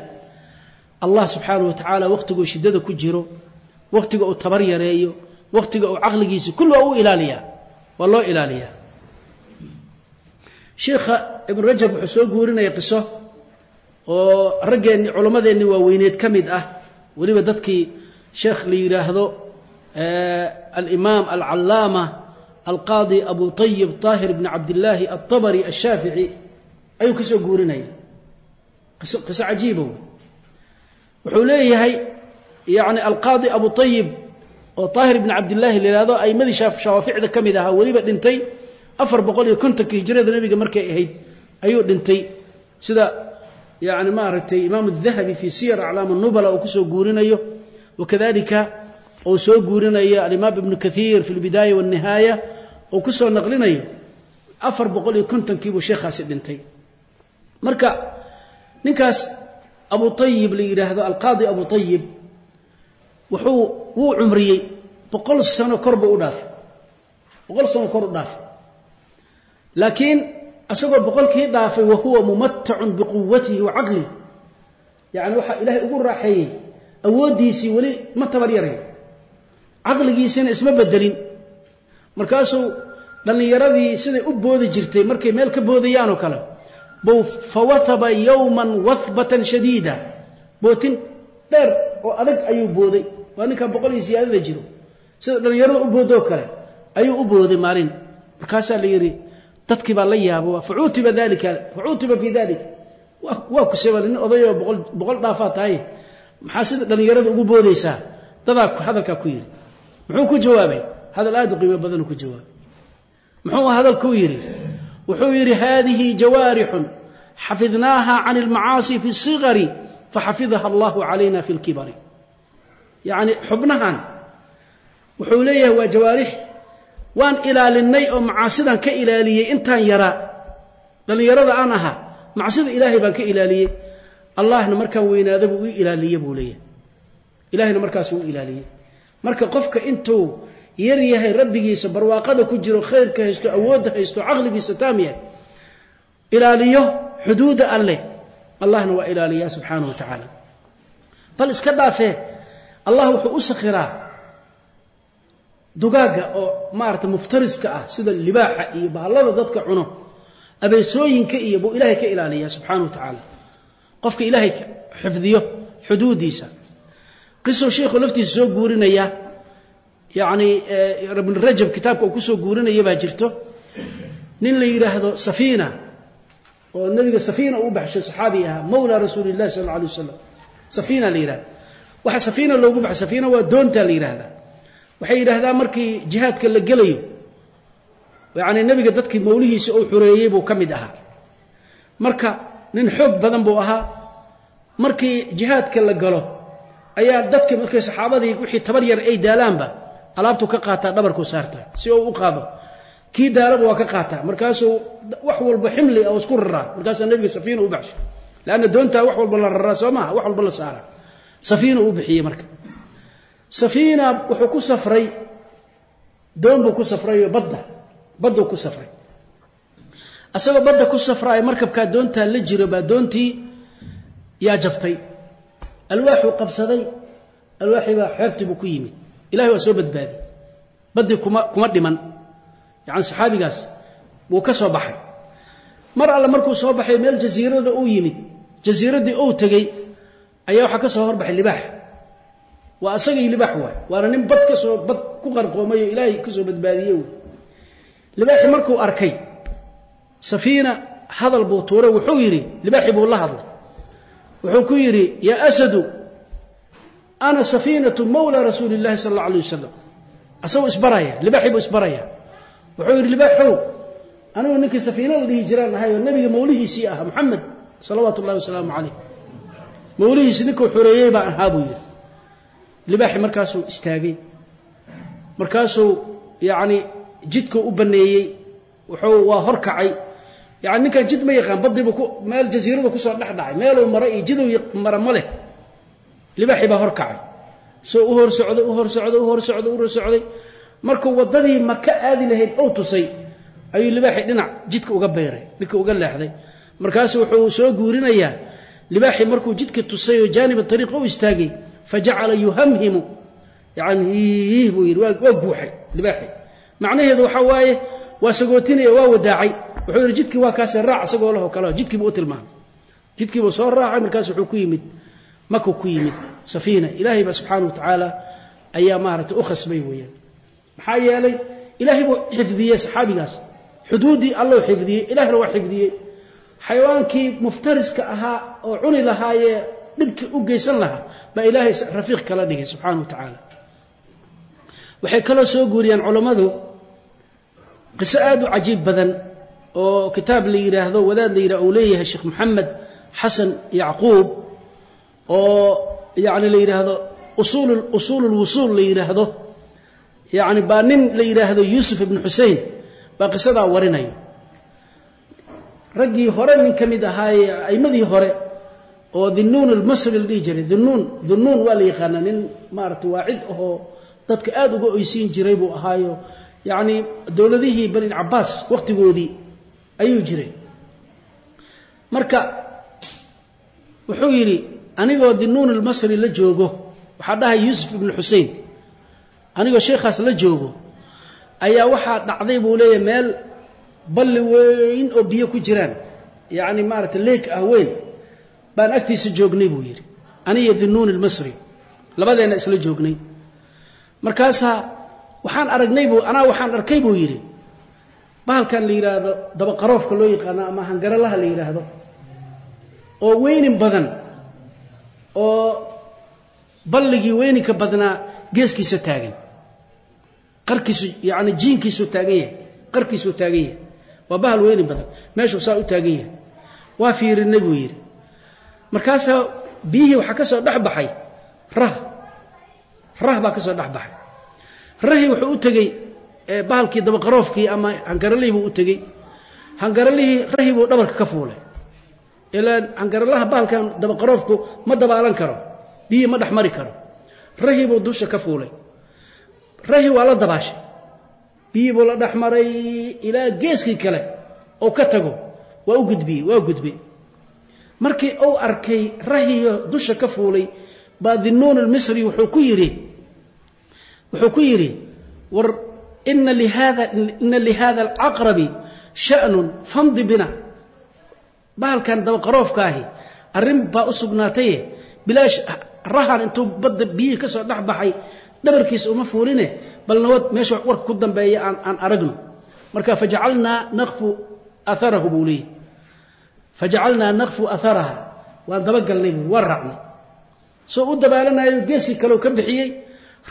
allah subxaana wa tacaala wakhtiguu shiddada ku jiro wakhtiga uu tabar yareeyo wakhtiga uu caqligiisi kulli waa u ilaaliyaa waa loo ilaaliyaa. Sheikha ibnu rajab wuxuu soo guurinaya qiso oo raggeenni culammadeenni waaweyneed ka mid ah weliba dadkii sheekh la yidhaahdo alimaam alcallaama alqaadi abu طayib طaahir bn cabdillaahi aلطabri الshaafici ayuu ka soo guurinaya qiso cajiiba wey wuxuu leeyahay yani alqaadi abu طayib oo طaahir bn cabdillaahi la yihahdo aimadii shawaaficda ka mid ahaa weliba dhintay afar boqol iyo kontonka hijrada nebiga markay ahayd ayuu dhintay sida yani maaragtay imaam dahabi fii siyar aclaam nubala oo ku soo guurinayo wakadalika oo soo guurinaya alimaam ibnu kaiir fi lbidaaya wاnihaaya oo ku soo naqlinayo afar boqol iyo kontonkiibuu sheekhaasi dhintay. Marka ninkaas abu ayib la yidhaahdo alqaadi abu ayib wuxuu wuu cumriyey boqol sano korba u dhaafay boqol sano kor u dhaafay. Laakiin isagoo boqolkii dhaafay wa huwa mumatacun biquwatihi wa caqlihi yani waxaa ilaahay ugu raaxeeyey awooddiisii weli ma tabar caqligiisina isma bedelin markaasuu dhallinyaradii siday u boodi jirtay markay meel ka boodayaan oo kale buu fawahaba yowman wahbatan shadiida. Bootin dheer oo adag ayuu booday. Waa ninkaa boqol iyo siyaadada jiro. Sida dhallinyarada u boodoo kale ayuu u booday maalin. Markaasaa la yidhi dadkii baa la yaabo facuutiba dalika facuutiba fii dalik waa kuseba nin odayoo boqol dhaafaa tahay. Maxaa sida dhallinyarada ugu boodaysaa? Dadaa hadalkaa ku yidhi muxuu ku jawaabay? Hadal aad u qiimo badanuu ku jawaabay. Muxuu hadalkuu yidhi wuxuu yidhi haadihi jawaarixun xafidnaaha can almacaasi fi sigari faxafidaha allahu calayna fi lkibari yacni xubnahan wuxuu leeyahay waa jawaarix waan ilaalinay oo macaasidan ka ilaaliyey intaan yaraa. Dhallinyarada aan ahaa macsida ilaahay baan ka ilaaliyey. Allahna markaan weynaada buu ii ilaaliye buu leeyahay. Ilahayna markaasuu u ilaaliyey. Marka qofka intuu yar yahay rabbigiisa barwaaqada ku jiro khayrka haysto awoodda haysto caqligiisa taam yahay ilaaliyo xuduuda alleh allahna waa ilaaliyaa subxaanahu wa tacaala. Bal iska dhaafee allah wuxuu u sakhiraa dugaagga oo maarata muftariska ah sida libaaxa iyo bahallada dadka cuno abeesooyinka iyo buu ilaahay ka ilaaliyaa subxaana wa tacaala. Qofka ilaahay xifdiyo xuduudiisa. Qisuu sheikhu laftiisa soo guurinaya yacni ibn rajab kitaabka uu ku soo guurinaya baa jirto. Nin la yidhaahdo safiina oo nabiga safiina uu baxshay saxaabi ahaa mawla rasuuli illahi sal alla alay wasalam safiina la yidhahda waxa safiina loogu baxay safiina waa doontaa la yidhaahdaa waxay yidhaahdaa markii jihaadka la gelayo yacni nebiga dadkii mawlihiisa uu xureeyey buu ka mid ahaa. Marka nin xoog badan buu ahaa. Markii jihaadka la galo ayaa dadkii markay saxaabadii wixii tabar yar ay daalaanba alaabtu ka qaataa dhabarku saartaa si uu u qaado. Kii daalaba waa ka qaataa. Markaasuu wax walba ximli oo isku raraa. Markaasaa nebiga safiina u baxshay. Leanna doontaa wax walba la raraa soo maha wax walba la saara safiina uu bixiyey marka safiina wuxuu ku safray doon buu ku safrayo badda badduu ku safray. Isagoo badda ku safraayo markabkaa doontaa la jiro baa doontii yaa jabtay. Alwaaxuu qabsaday alwaaxii baa xeebtii buu ku yimid. Ilahay waa soo badbaadiyey baddii kuma kuma dhiman. Yacani saxaabigaas wuu ka soo baxay. Mar alle markuu soo baxay meel jasiirada uu yimid jasiiraddii uu tegey ayaa waxaa ka soo horbaxay libaax waa asagii libaax waay. Waana nin bad ka soo bad ku qarqoomay oo ilaahay ka soo badbaadiye wey libaaxii markuu arkay safiina hadal buu tuuray wuxuu yidhi libaaxii buu la hadlay. Wuxuu ku yidhi yaa asadu ana safiinatu mawla rasuuli illahi sala alla alay wasalam asagoo isbaraya libaaxii buu isbaraya. Wuxuu yidhi libaaxow anigu ninkii safiina la dhihi jiraan ahay oo nebiga mawlihiisii ah moxamed salawaatu ullahi wasalaamu calayh. Mawlihiisi ninkuu xoreeyey baan ahaa buu yidhi libaaxi markaasuu istaagay. Markaasuu yacni jidkuu u baneeyey wuxuu waa hor kacay. Yani ninkan jid ma yaqaan badiibu ku meel jasiiradu ku soo dhex dhacay meeluu mara iyo jiduu mara ma leh. Libaaxii baa hor soo u hor socday u hor socday u hor socday u hor socday. Markuu waddadii maka aadi lahayd ou tusay. Ayuu libaaxii dhinac jidka uga bayray ninka uga leexday. Markaasu wuxuu soo guurinayaa. Libaaxii markuu jidka tusay oo jaanib ariiq u istaagay fajacala yuhamhimu yani buu yidhi waa guuxay libaaxii macnaheedu waxaa waaye waa sagootinaya waa wadaacay wuxuu yidhi jidkii waa kaase raac isagoo laho kale jidkiibuu u tilmaamay jidkiibuu soo raacay markaas wuxuu ku yimid maku ku yimid safiina ilaahay baa subxaana wa tacaala ayaa maaragtay u khasbay weeyaan maxaa yeelay ilaahay buu xifdiyey saxaabigaas xuduuddii allou xifdiyey ilaahna waa xifdiyey xayawaankii muftariska ahaa oo cuni lahaayee dhibki u geysan lahaa baa ilaahay rafiiq kala dhigay subxaana wa tacaala waxay kaloo soo guuriyaan culammadu qiso aad u cajiib badan oo kitaab la yidhaahdo wadaad la yidhah uu leeyahay sheekh moxamed xasan yacquub oo yacni la yidhaahdo usuul usuul lwusuul la yidhaahdo yacni baa nin la yidhaahdo yuusuf ibnu xusein baa qisadaa warinayo. Raggii hore nin ka mid ahaayee a'imadii hore oo dinnuun almasri la dhihi jiray. Dinnuun dinnuun waa la yaqaanaa nin maarata waa cid ahoo dadka aada uga oysiin jiray buu ahaayo. Yacni dowladihii bani cabaas wakhtigoodii ayuu jiray. Marka wuxuu yidhi anigoo dinnuun almasri la joogo waxaa dhahay yuusuf ibnu xusein anigoo sheekhaas la joogo ayaa waxaa dhacday buu leeyahay meel balli weyn oo biyo ku jiraan. Yacni maaragtay leeg ah weyn baan agtiisa joognay buu yidhi. Aniyo dinuun ilmasri labadeenna isla joognay. Markaasaa waxaan aragnay buu anaa waxaan arkay buu yidhi. Bahalkan la yidhaahdo dabaqaroofka loo yaqaano ama hangaralaha la yidhaahdo oo weynin badan oo balligii weyninka badnaa geeskiisa taagan. Qarkiisu yacni jiinkiisuu taagan yahay qarkiisuu taagan yahay. Waa bahal weynin badan meeshuu saa u taagan yahay. Waa fiirinay buu yidhi markaasaa biyihii waxaa ka soo dhex baxay rah rah baa ka soo rahii wuxuu u tegey bahalkii dabaqaroofkii ama hangaralihii buu u tegey. Hangaralihii rahii buu dhabarka ka fuulay. Ilaa hangaralaha bahalkan dabaqaroofku ma dabaalan karo biyihii ma dhex mari karo. Rahii buu dusha ka fuulay. Rahii waa la dabaashay. Biyihii buu la dhex maray ilaa geeskii kale oo ka tago. Waa u gudbiyey waa gudbay markii uu arkay rahiyo dusha ka fuulay baa dinuun almisri wuxuu ku yidhi wuxuu ku yidhi war ina lihada alcaqrabi sha'nun famdi bina. Bahalkan dabaqaroofkaahi arrin baa u sugnaataye bilaash rahan intuu badda biyihii ka soo dhex baxay dhabarkiisa uma fuuline bal nabad meesha warka ku dambeeya aan aragno. Marka fajacalnaa nakfu atharahu buu leeyahy fajacalnaa nakfu aharaha waan dabagalnay buu waan raacnay soo u dabaalanayo geeskii kaleu ka bixiyey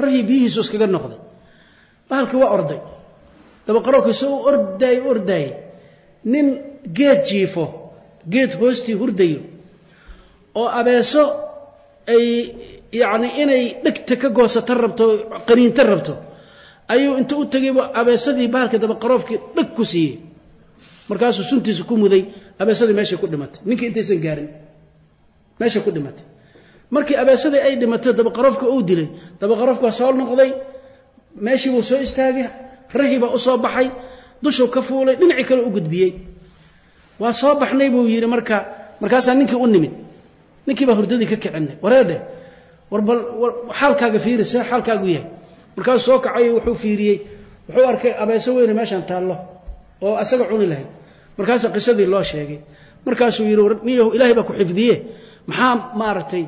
rahii biyihiisu iskaga noqday bahalkii waa orday dabaqaroorkii soo u ordaay u ordaayey nin geed jiifo geed hoostii hurdayo oo abeeso ay yacni inay dhegta ka goosata rabto qaniinta rabto ayuu inta u tegaybu abeesadii bahalka ku siiyey markaasuu suntiisa ku muday abeesadii meeshay ku dhimatay. Ninkii intaysan gaarin meeshay ku dhimatay. Markii abeesadii ay dhimatay dabaqaroofka uu dilay dabaqaroofka waa soo noqday meeshii buu soo istaagay rahii baa u baxay dushuu ka fuulay dhinacii kale u gudbiyey. Waa soo baxnay buu yidhi marka markaasaa ninkii u nimid. Ninkii baa hurdadii ka kicinay. Wareedhe war xaalkaaga fiiri see xaalkaagu yahay. Markaasuu soo kacay wuxuu fiiriyey wuxuu arkay abeeso weyne meeshaan taallo oo asaga cuni lahayd. Markaasaa qisadii loo sheegay. Markaasuu yidhi niyahu ilaahay baa ku xifdiye maxaa maaragtay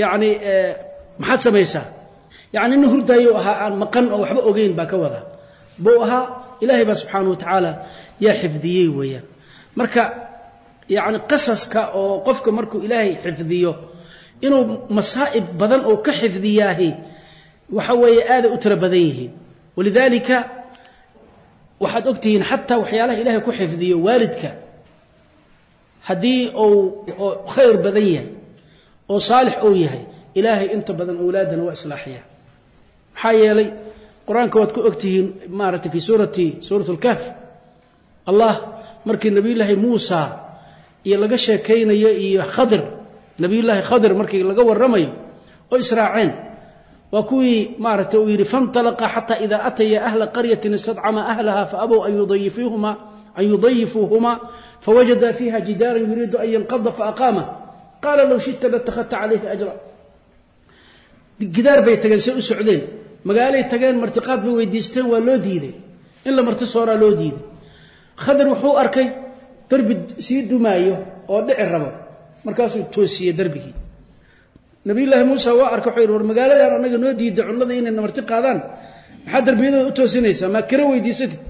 yacni maxaad samaysaa? Yacni nin hurdaayou ahaa aan maqan oo waxba ogeyn baa ka wadaa. Buu ahaa ilaahay baa subxaana wa tacaala yaa xifdiyey weeyaan. Marka yacni qasaska oo qofka markuu ilaahay xifdiyo inuu masaa'ib badan oo ka xifdiyaahi waxa weeye aaday u tiro badan yihiin. Walidaalika waxaad ogtihiin xataa waxyaalaha ilaahay ku xifdiyo waalidka. Haddii oo khayr badan yahay oo saalix uu yahay ilaahay inta badan awlaadana waa islaaxiya. Maxaa yeelay qur'aanka waad ku ogtihiin maaragtay fii suurati suurat اlkahf allah markii nebiyullaahi muusa iyo laga sheekaynayo iyo khadir nebiyullaahi khadir markii laga warramayo oo israaceen waa kuwii maaragtay uu yidhi faاnطalaqa xata ida ataya ahla qaryatin istadcama ahlaha faabow an yudayifuuhuma fawajada fiiha jidaara yuriidu an yanqada faaqaama qaala low shita latakhadta calayhi ajra. Gidaar bay tageen say u socdeen. Magaalay tageen martiqaad bay weydiisteen waa loo diiday in la marti sooraa loo diiday khadir wuxuu arkay derbi sii dumaayo oo dhici rabo. Markaasuu toosiyey derbigii nabiyullaahi muusa waa arka wuxuu yidhi war magaaladan annaga noo diida cunnada inay namarti qaadaan. Maxaa darbiyadooda u toosinaysaa? Maa kira weydiisatid.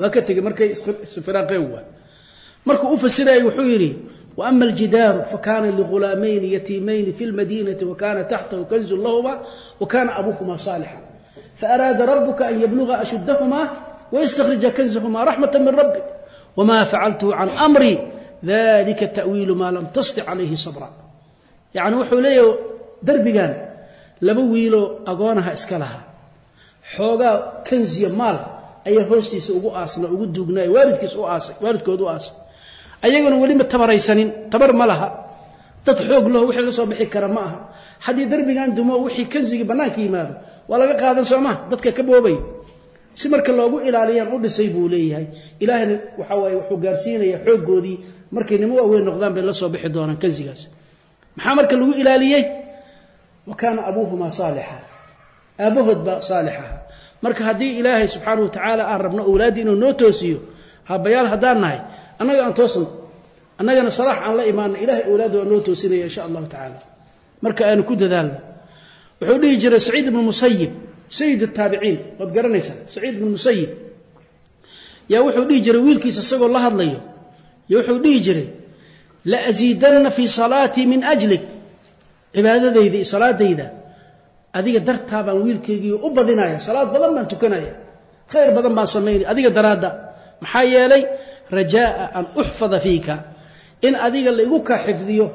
Waa ka tegey markay isfiraaqeen waa. Markuu u fasirayay wuxuu yidhi wa ama aljidaaru fa kaana ligulaamayni yatiimayni fi lmadiinati wa kaana taxtahu kanzun lahumaa wa kaana abuuhumaa saalixa. Faaraada rabuka an yabluga ashuddahumaa wayastakrija kanzahumaa raxmata min rabbik wama facaltuhu can amri dalika ta'wiilu maa yaعni wuxuu leeyahy derbigan laba wiiloo agoonaha iska lahaa. Xoogaa kanziya maal ayaa hoostiisa ugu aasna ugu duugnay waalidkiis u aasay waalidkood u aasay ayaguna weli ma tabaraysanin tabar ma laha. Dad xoog laho wixii la soo bixi kara ma aha. Haddii derbigan dumo wixii kanzigii bannaanka yimaado waa laga qaadan soo maha dadka ka boobaya si marka loogu ilaaliyaan u dhisay buu leeyahay. Ilaahna waxa waaye wuxuu gaarsiinaya xooggoodii. Markay nimo waaweyn noqdaan bay la soo bixi doonaan kanzigaas maxaa marka lagu ilaaliyey? Wa kaana abuuhumaa saalixa. Aabbahood baa saalix aha marka haddii ilaahay subxaanahu watacaala aan rabno awlaaddii inuu noo toosiyo habayaal haddaan nahay annaga aan toosno annagana salaax aan la imaano ilahay awlaadda waa noo toosinaya insha allahu tacaala. Marka aanu ku dadaalno wuxuu dhihi jiray saciid ibnu musayib sayid ataabiciin waad garanaysaa saciid ibnu musayib yaa wuxuu dhihi jiray wiilkiisa isagoo la hadlayo yo wuxuu dhihi jiray la asiidanna fii salaatii min ajlik. Cibaadadayda iyo salaadayda adiga dartaa wiilkaygii u badinaya salaad badan baan tukanaya khayr badan baan samaynaya adiga daraadda. Maxaa yeelay rajaaa an uxfada fiika. In adiga laigu kaa xifdiyo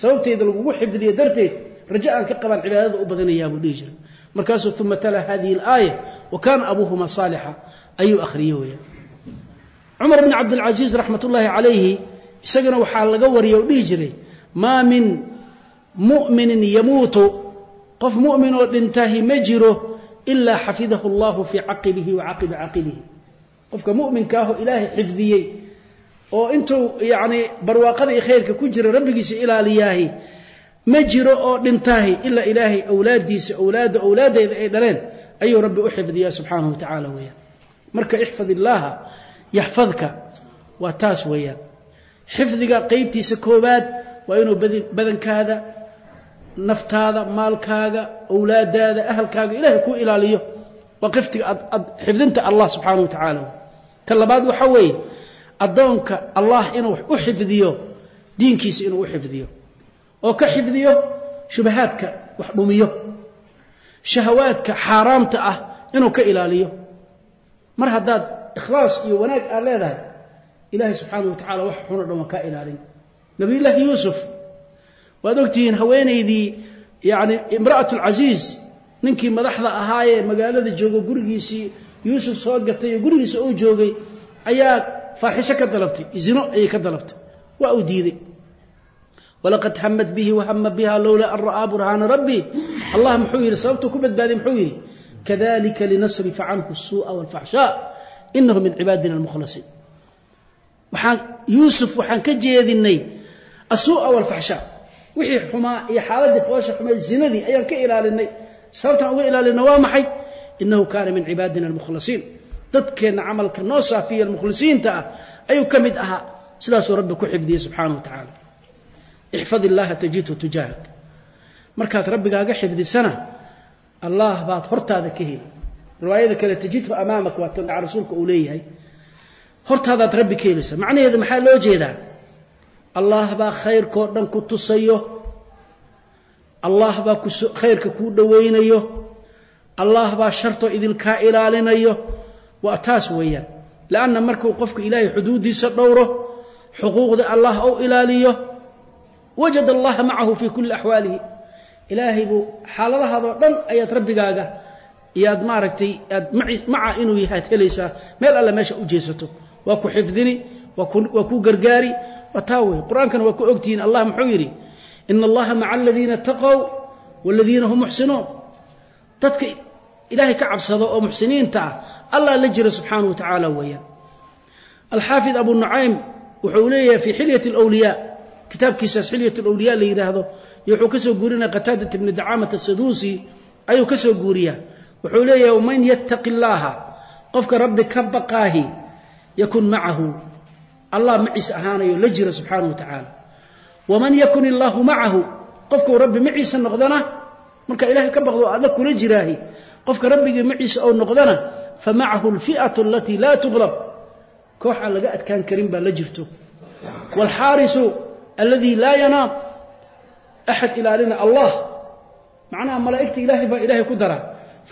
sababteyda lagugu xifdiyo darteed raja aan ka qabaan cibaadada u badinayaa buu dhihi jiray. Markaasuu uma tala hadihi alaaya wa kaana abuuhuma saalixa ayuu akhriye weeyaan. Cumar bn cabdilcasiis raxmat ullaahi calayhi isagana waxaa laga wariya u dhihi jiray maa min mu'minin yamuutu. Qof mu'min oo dhintahi ma jiro ilaa xafidahu allahu fii caqibihi wa caqibi caqibihi. Qofka mu'minkaahoo ilaahay xifdiyey oo intuu yacni barwaaqada iyo khayrka ku jira rabbigiisa ilaaliyaahi ma jiro oo dhintaahi ilaa ilaahay awlaaddiisa awlaadda awlaaddeeda ay dhaleen ayuu rabbi u xifdiyaa subxaanahu wa tacaala weeyaan. Marka ixfad illaaha yaxfadka waa taas weeyaan xifdiga qeybtiisa koowaad waa inuu badankaada naftaada maalkaaga awlaadaada ahalkaaga ilaahay kuu ilaaliyo. Waa xifdinta allah subxaana wa tacaala. Ta labaad waxaa weeye addoonka allah inuu u xifdiyo diinkiisa inuu u xifdiyo. Oo ka xifdiyo shubahaadka wax dhumiyo. Shahawaadka xaaraamta ah inuu ka ilaaliyo. Mar haddaad ikhlaas iyo wanaag aad leedahay ilahay subxaana wa tacala wax xuno dhan waan kaa ilaalin. Nabiyullaahi yuusuf waad ogtihiin haweenaydii yani imra'at lcasiiz ninkii madaxda ahaayee magaalada joogo gurigiisii yuusuf soo gatay oo gurigiisa uu joogay ayaa faaxisho ka dalabtay zino ayay ka dalabtay. Waa uu diiday. Walaqad hamat bihi wahama biha lowlaa an ra'aa burhaana rabbi allah muxuu yidhi sababtuu ku badbaaday muxuu yidhi kadalika linasrifa canhu suu'a walfaxshaa inahu min cibaadina almukhlasiin maxaan yuusuf waxaan ka jeedinay asuu walfaxshaa wixii xumaa iyo xaaladii foosha xumay zinadii ayaan ka ilaalinay. Sababtaan uga ilaalina waa maxay? Inahu kaana min cibaadina almukhlisiin dadkeenna camalka noo saafiya almukhlisiinta ah ayuu ka mid ahaa. Sidaasuu rabbi ku xifdiyey subxaanahu wa tacaala. Ixfad illaaha tajidhu tujahak markaad rabbigaaga xifdisana allah baad hortaada ka heli riwaayada kale tajidhu amaamak waa tandhaca rasuulka uu leeyahay hortaadaad rabbi ka helaysa macnaheedu maxaa loo jeedaa? Allah baa khayrkao dhan ku tusayo. Allah baa khayrka kuu dhowaynayo allah baa shartoo idinkaa ilaalinayo. Waa taas weeyaan. Lanna markuu qofka ilaahay xuduuddiisa dhowro xuquuqda allah ou ilaaliyo wajad allaha macahu fii kulli axwaalihi ilaahay buu xaaladahaadoo dhan ayaad rabbigaaga iyaad maaragtay aad maca inuu yahay ad helaysaa meel alle meesha u jeesato waa ku xifdini waa kuu gargaari. Waa taa wey qur'aankana waa ku ogtihiin allah muxuu yidhi ina allaha maca aladiina taqow waladiina hum muxsinuun. Dadka ilaahay ka cabsado oo muxsiniinta ah allah la jira subxaanahu wa weeyaan. Alxaafid abu nucaym wuxuu leeyahay fii xilyat alwliyaa kitaabkiisaas xilyat alwliyaa la yidhaahdo iyo wuxuu ka soo guurinaya qataadat ibni dacaamat asaduusi ayuu ka soo guuriyaa. Wuxuu leeyahay waman yattaqi illaaha qofka rabbi ka baqaahi yakun macahu. Allah maciis ahaanayo la jira subxaanahu wa tacaala. Waman yakun illaahu macahu qofkuu rabbi maciisa noqdana marka ilahay ka baqdo alla kula jiraahi. Qofka rabbigii maciisa ou noqdana fa macahu alfi'atu alatii laa tuqlab koox aan laga adkaan karin baa la jirto. Waalxaarisu alladii laa yanaam axad ilaalina allah. Macnaha malaa'igta ilaahay baa ilaahay ku daraa.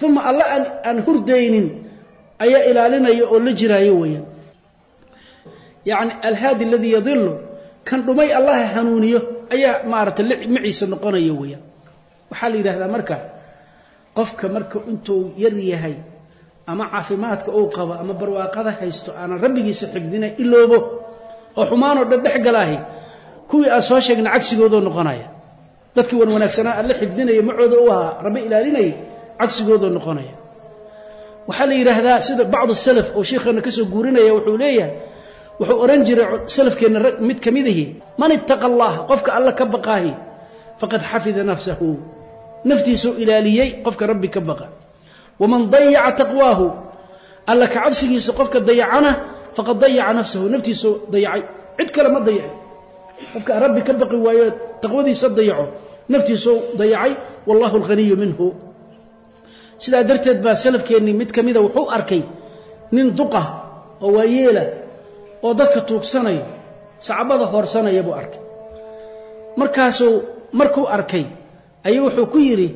Uma alla aan hurdaynin ayaa ilaalinaya oo la jiraayo weeyaan yacni alhaadi aladii yadilu kan dhumay allah hanuuniyo ayaa maaragtay maciisa noqonaya weeyaan. Waxaa la yidhahdaa marka qofka marka intuu yar yahay ama caafimaadka uu qabo ama barwaaqada haysto aanan rabbigiisa xifdina iloobo oo xumaanoo dhan dhex galaahi kuwii aan soo sheegna cagsigoodoo noqonaya. Dadkii wan wanaagsanaa alle xifdinaya macooda u ahaa rabbi ilaalinaya cagsigoodoo noqonaya. Waxaa la yidhaahdaa sida bacdu salaf oo sheikheena wuxuu odhan jiray salafkeenna mid ka mid ahi man ittaqa allah qofka alle ka baqaahi faqad xafida nafsahu. Naftiisuu ilaaliyey qofka rabbi ka baqa. Waman dayaca taqwaahu alla ka cabsigiisa qofka dayacana faqad dayaca nafsahu. Naftiisuu dayacay cid kale ma dayacin qofka rabbi ka baqi waayo taqwadiisa dayaco. Naftiisuu dayacay wallahu alghaniyu minhu. Sidaa darteed baa salafkeennii mid ka mida wuxuu arkay nin duqa oo waayeela oo dadka tuugsanaya sacbada hoorsanaya buu arkay. Markaasuu markuu arkay ayuu wuxuu ku yidhi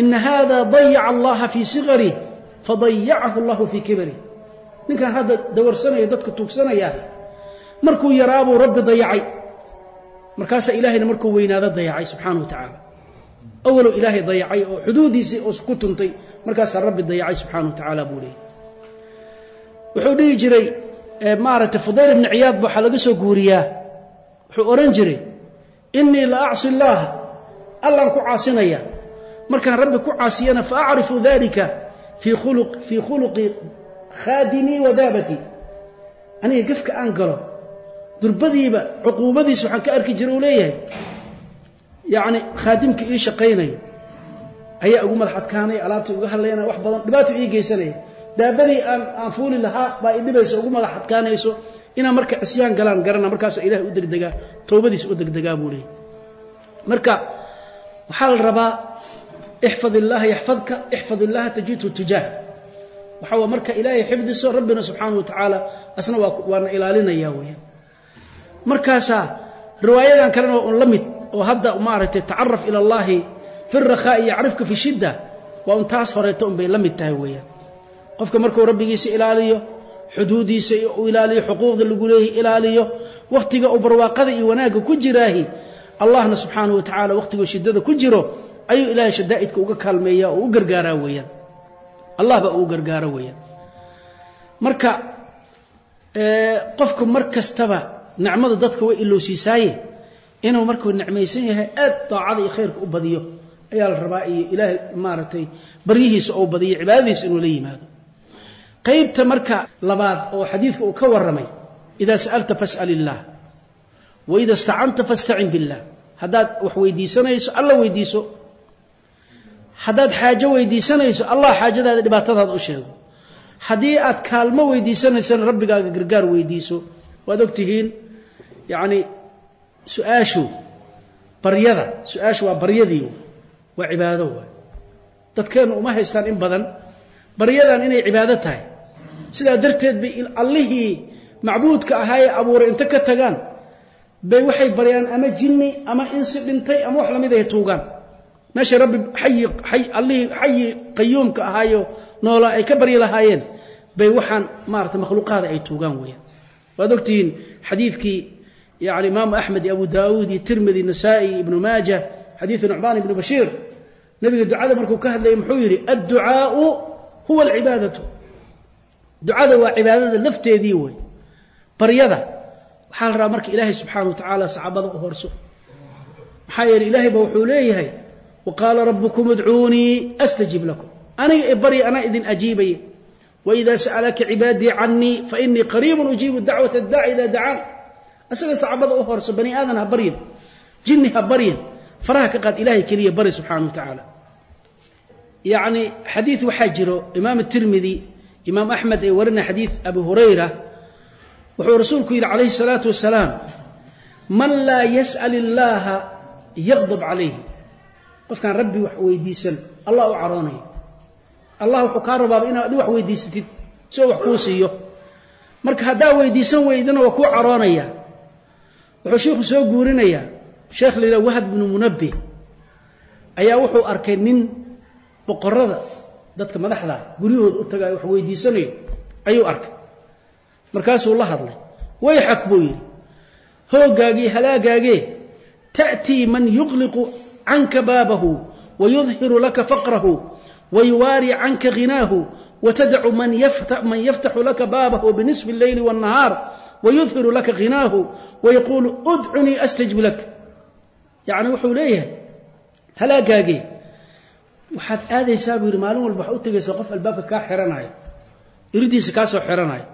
ina haada dayaca allaha fii siqarih fadayacahu allahu fii kibari. Ninkan hadda dawarsanaya dadka tuugsanaya markuu yaraabuu rabbi dayacay. Markaasaa ilaahayna markuu weynaado dayacay subxaana wa tacaala. Awalow ilaahay dayacay oo xuduudiisii oo ku tuntay markaasaa rabbi dayacay subxaana wa tacaala buu leeyay wuxuu dhihi jiray maaragtay fudayl ibni ciyaad ba waxaa laga soo guuriyaa. Wuxuu odhan jiray inii la acsi llaaha allaan ku caasinaya markaan rabbi ku caasiyana fa acrifu dalika fii khuluqi khaadimii wa daabatii aniga gefka aan galo durbadiiba cuquubadiisa waxaan ka arki jira uu leeyahay. Yacni khaadimka ii shaqaynaya ayaa ugu madax adkaanaya alaabtii uga hadlayana wax badan dhibaato ii geysanaya daabadii aan aan fuuli lahaa baa i dhibayso ugu madax adkaanayso inaan marka cisyaan galaan garana markaasa ilahay u degdegaa towbadiisa u degdegaa buu leeyahy marka waxaa la rabaa ixfad illaaha yaxfadka ixfad illaaha tajidhu tujaah waxa waa marka ilaahay xifdiso rabbina subxaana wa tacaala asna waa waana ilaalinaya weeyaan markaasaa riwaayadan kalena waa un la mid oo hadda maaragtay tacaraf ila allahi fi rakhaa'i yacrifka fi shidda waa un taas horeeto un bay la mid tahay weeyaan qofka markuu rabbigiisa ilaaliyo xuduudiisa u ilaaliyo xuquuqda lagu leeyahy ilaaliyo wakhtiga uu barwaaqada iyo wanaagga ku jiraahi allahna subxaana wa tacaala wakhtiguu shiddada ku jiro ayuu ilaahay shadaa'idka uga kaalmeeya oo u gargaaraa weeyaan. Allah baa ugu gargaaro weeyaan. Marka qofku mar kastaba nicmadu dadka way ilowsiisaaye inuu markuu nicmaysan yahay aad daacada iyo khayrka u badiyo ayaa la rabaa iyo ilaahay maaragtay baryihiisa ou badiyo cibaadadiisa inuu la yimaado qaybta marka labaad oo xadiidka uu ka warramay idaa sa'alta fas'al illaah wa ida istacanta fastacin billah. Haddaad wax weydiisanayso alla weydiiso. Haddaad xaajo weydiisanayso allah xaajadaada dhibaatadaada u sheego. Haddii aad kaalmo weydiisanaysana rabbigaaga gargaar weydiiso. Waad og tihiin yacni su'aashu baryada su'aashu waa baryadii waa cibaado waay. Dadkeennu uma haystaan in badan baryadan inay cibaado tahay. Sidaa darteed bay allihii macbuudka ahaa ee inta ka tagaan bay waxay baryaan ama jinni ama insi dhintay ama wax la mid ay tuugaan. Meeshay rabbi xayi ay allihii xayi qayuumka ahaayo noolaa ay ka baryi lahaayeen bay waxaan maarata makhluuqaada ay tuugaan weeyaan. Waad ogtihiin xadiidkii yani imaamu axmed iyo abu daawuud iyo tirmidi nasaa'i ibnu maaja xadiidu nucmaan ibnu bashiir nebiga ducada markuu ka hadlayay muxuu yidhi adducaau huwa alcibaadatu. Ducada waa cibaadada lafteedii wey baryada waxaa la rabaa marka ilaahay subxaana wa tacaala u horso. Maxaa yeele ilaahay ba wuxuu leeyahay wa qaala rabbukum idcuunii astajib lakum. Aniga barya anaa idin ajiibaya waida sa'alaka cibaadii canii fainii qariibun ujiibu dacwata daaci idaa dacaan. Asaga saxaabada u horso bani aadan ha baryin jinni ha baryin faraha ka qaad ilahay keliya bari subxaana wa yacni xadiid waxaa jiro imaam tirmidi imaam axmed ee warina xadiid abi hurayra. Wuxuu rasuulku yidhi calayhi salaatu wasalaam man laa yas'al illaaha yaqdab calayhi. Qofkaan rabbi wax weydiisan allah u caroonaya. Allah wuxuu kaa rabaaba inaad wax weydiisatid si oo wax kuu siiyo. Marka haddaa weydiisan weydana waa kuu caroonaya. Wuxuu sheikhu soo guurinayaa. Sheekh la yidhaha wahab ibnu munabbih ayaa wuxuu arkay nin boqorada dadka madaxda guryahooda u tagaayo wax weydiisanayo ayuu arkay markaasuu la hadlay wayxak buu yidhi hoogaagii halaagaagee ta'tii man yuqliqu canka baabahu wayudhiru laka faqrahu wayuwaari canka ghinaahu watadacu man yaftaxu laka baabahu binisfi اlleyli wالnahaar wayudhiru laka ghinaahu wayaquulu udcunii astajib lak yacni wuxuu leeyahay halaagaagee waxaad aadaysaa buu yidhi maalin walba waxaa u tegaysaa qof albaabka kaa xiranayo iridiisa kaasoo xiranayo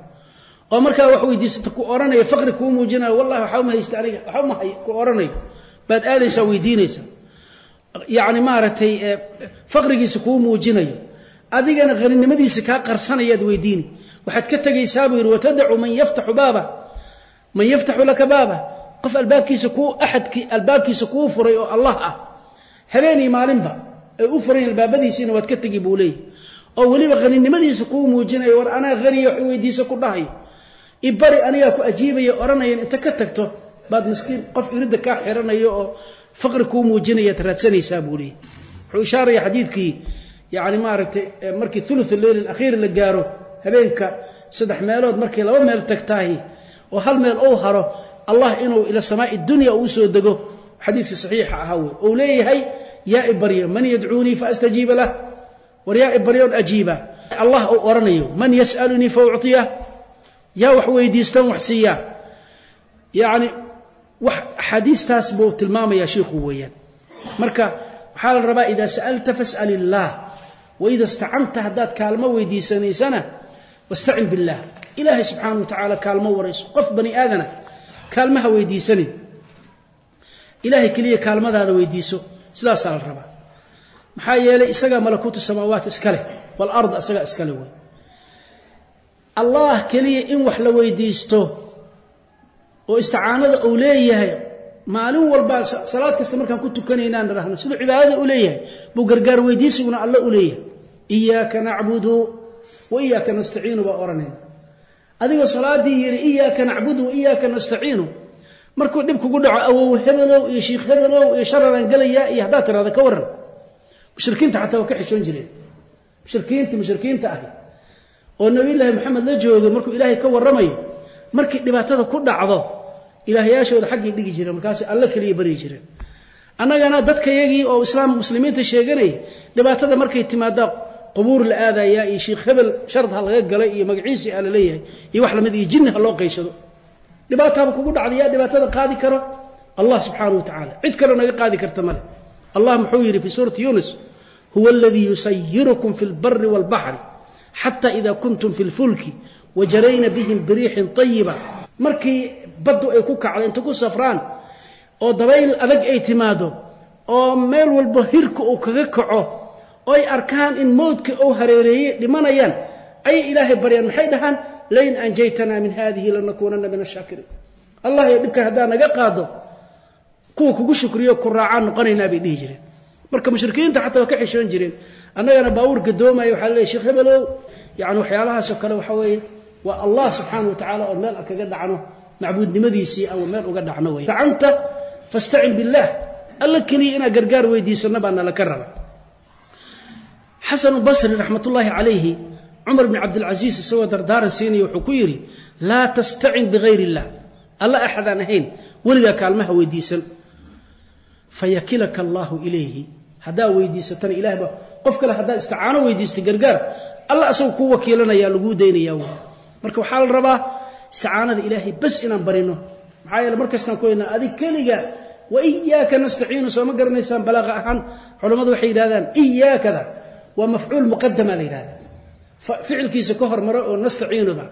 oo markaa wax weydiisata ku odhanaya faqri kuu muujinayo wallahi waxba ma haysta aniga waxba ma hay ku odhanayo baad aadaysaa weydiinaysaa. Yacni maaragtay faqrigiisa kuu muujinayo adigana haninimadiisa kaa qarsanayaad weydiini. Waxaad ka tegaysaa buu yidhi watadacu man yaftaxu baaba man yaftaxu laka baaba. Qof albaabkiisa kuu axadkii albaabkiisa kuu furay oo allah ah. Habeenii maalinba ay u furayn albaabadiisiina waad ka tegi buu leeyahy oo weliba haninimadiisa kuu muujinayo war anaa haniya wax weydiisa ku dhahayo ibari anigaa ku ajiibaya odhanayan inta ka tagto. Baad miskiin qof iridda kaa xiranayo oo faqri kuu muujinayaad raadsanaysaa buu leeyahy wuxuu ishaaraya xadiidkii yani maaragtay markii ulu leyl akhiir la gaaro habeenka saddex meelood markay laba meel tagtaahi oo hal meel ou haro allah inuu ila samaai dunya uu soo dego xadiidkii saxiixa ahaa wey ou leeyahay yaa ibaryo man yadcuunii faastajiiba lah. War yaa ibaryoon ajiiba. Allah uu odhanayo man yas'alunii faucطiya yaa wax weydiistan wax siiyaa yani wax axaadiistaas buu tilmaamaya shiikhu weeyaan. Marka waxaa la rabaa ida sa'alta fas'al illaah waida istacanta haddaad kaalmo weydiisanaysana wastacin biاllah ilaahay subxaana wa tacaala kaalmo warayso. Qof bani aadana kaalmaha weydiisanin ilahay keliya kaalmadaada weydiiso sidaasaa la rabaa. Maxaa yeelay isagaa malakuutu samaawaat iska leh walard isagaa iska leh wey allah keliya in wax la weydiisto oo isticaanada uu leeyahay maalin walbaa salaad kasta markaan ku tukanaynaan nidhahno siduu cibaadada u leeyahay buu gargaar weydiisiguna alle u leeyahay. Iyaaka nacbudu wa iyaaka nastaciinu baa odhanayna adigoo salaadii yidhi iyaaka nacbudu wa iyaaka nastaciinu markuu dhib kugu dhaco awow hebelow iyo shiikh hebelow iyo shararaan gelayaa iyo haddaad tirahda ka warran. Mushrikiinta xataa waa ka xishoon jireen mushrikiinta mushrikiinta ahi. Oo nabiyullaahi maxamed la joogo markuu ilaahay ka warramayo markii dhibaatada ku dhacdo ilaahyaashooda xaggay dhigi jireen markaas alla keliya baryi jireen annagana dadkayagii oo islaam muslimiinta sheeganayay dhibaatada markay timaada qubuur la aadaya iyo shiikh hebel shard ha laga galay iyo magaciisii a leeyahay iyo wax la mid iyo jinni ha loo qayshado dhibaataaba kugu dhacda yaa dhibaatada qaadi karo. Allah subxaanahu wa tacaala cid kaleo naga qaadi karta male. Allah muxuu yidhi fii suurati yunis huwa aladii yusayirukum fi lbari wاlbaxri xata ida kuntum fi lfulki wajarayna bihim biriixin طayiba markii baddu ay ku kacdo inta ku safraan oo dabayl adag ay timaado oo meel walba hirka uu kaga kaco oo ay arkaan in mowdka uu hareereeyey dhimanayaan ayay ilaahay baryaan maxay dhahaan? Lain anjaytanaa min hadihi lanakuunana min ashaakiriin allah yo dhibkan haddaa naga qaado kuwa kugu shukriyo ku raacaan noqonaynaa bay dhihi jireen. Marka mushrikiinta xataa waa ka xishoon jireen. Annagana baawur gadoomaya waxaa laleey sheekh hebelow yani waxyaalahaasoo kale waxa weeye waa allah subxaana wa tacaala oo meel kaga dhacno macbuudnimadiisii ama meel uga dhacno wey tacanta fastacin billaah alla keliya inaa gargaar weydiisana baa nala ka raba xasanu basri raxmat ullaahi calayhi cumar bni cabdilcasiis isagoo dardaaran siinaya wuxuu ku yidhi laa tastacin bigayr illah. Alla axadaan ahayn weligaa kaalmaha weydiisan. Fayakilaka allaahu ilayhi. Haddaa weydiisatana ilahay ba qof kale haddaa isticaano weydiistay gargaar alla asagu kuu wakiilanaya laguu daynaya wy marka waxaa la rabaa isticaanada ilaahay bas inaan barino. Maxaa yeele markastaan ku haynaa adig keliga wa iyaaka nastaciinu sooma garanaysaan balaaqa ahaan. Culammadu waxay yidhahdaan iyaakada waa mafcuul muqadama la yidhahda ficilkiisa ka hormaro oo nastaciinuba.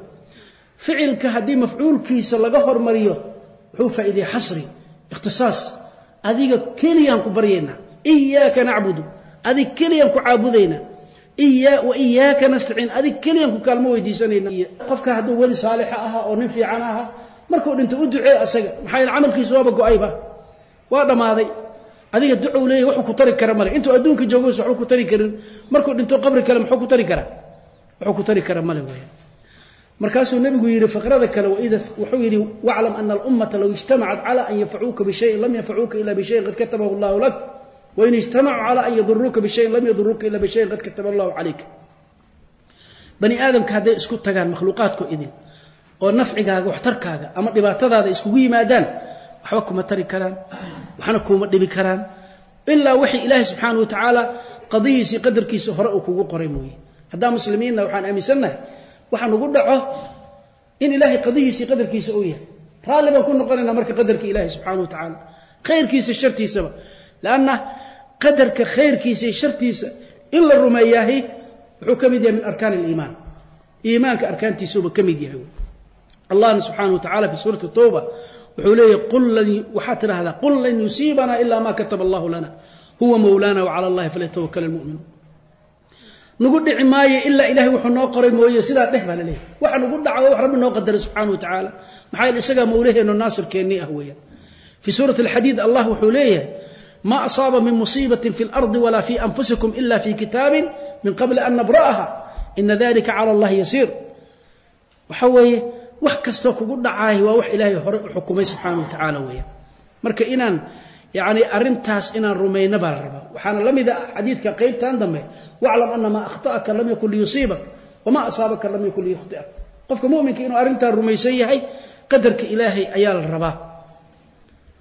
Ficilka haddii mafcuulkiisa laga hormariyo wuxuu faa'iidaya xasri ikhtisaas. Adiga keliyaan ku baryaynaa iyaaka nacbudu. Adig keliyaan ku caabudaynaa wa iyaaka nastaciin. Adig keliyaan ku kaalmo weydiisanayna. Qofka hadduu weli saalixa ahaa oo nin fiican ahaa markuu dhinto u ducee asaga maxaa yeele camalkiisu waaba go'ayba waa dhammaaday. Adiga ducow leeyahy waxuu ku tari kara male. Intuu adduunka joogos waxba ku tari karin. Markuu dhinto qabri kale muxuu ku tari karaa waxuu ku tari kara male weya markaasuu nebigu yidhi fiqrada kale wuxuu yidhi waclam ana alummata low ijtamacat cala an yanfacuuka bishayin lam yanfacuuka ila bishayin qad katabahu allahu lak wain ijtamacuu cala an yaduruuka bishayin lam yaduruuka ila bishayin qad kataba allahu calayka bani aadamka hadday isku tagaan makhluuqaadko idin oo nafcigaaga waxtarkaaga ama dhibaatadaada iskugu yimaadaan waxba kuma tari karaan waxna kuuma dhibi karaan ilaa wixii ilaahay subxaana wa tacaala qadihiisii qadarkiisa hore uu kugu qoray mooye haddaa muslimiinna waxaan aaminsannahay waxa nagu dhaco in ilaahay qadihiisii qadarkiisa uu yahay. Raalli baan ku noqonaynaa marka qadarka ilaahay subxaana wa tacaala. Khayrkiisa shartiisaba. Lanna qadarka khayrkiisa iyo shartiisa in la rumeeyaahi wuxuu ka mid yahay min arkaan aliimaan. Iimaanka arkaantiisuba ka mid yahay. Allahna subxaana wa tacala fi suurati tawba wuxuu leeyahy waxaad tidhahdaa qul lan yusiibanaa ila ma kataba allahu lana. Huwa mawlana wcala allahi falyatawakal almu'minuun nagu dhici maayo ilaa ilahay wuxuu noo qoray mooye sidaa dheh baa laleeyahy waxa nagu dhaca wax rabbi noo qadaray subxana wa tacaala. Maxaa yeele isagaa mawlaheeno naasirkeennii ah weeyaan fii suurati alxadiid allah wuxuu leeyahay ma asaaba min musiibatin fi lardi walaa fi anfusikum ila fi kitaabin min qabli an nabra'aha ina dalika cala allahi yasiir. Waxa weeye wax kastoo kugu dhacaay waa wax ilaahay hore u xukumay subxaana wa tacaala weeyaan marka inaan yani arintaas inaan rumayno baa la rabaa. Waxaana la mida xadiidka qaybtan dambe waclam ana maa lam yakun liyusiibak wamaa asaabaka lam yakun liyukhti'ak. Qofka muminka inuu arrintaa rumaysan yahay qadarka ilaahay ayaa la rabaa.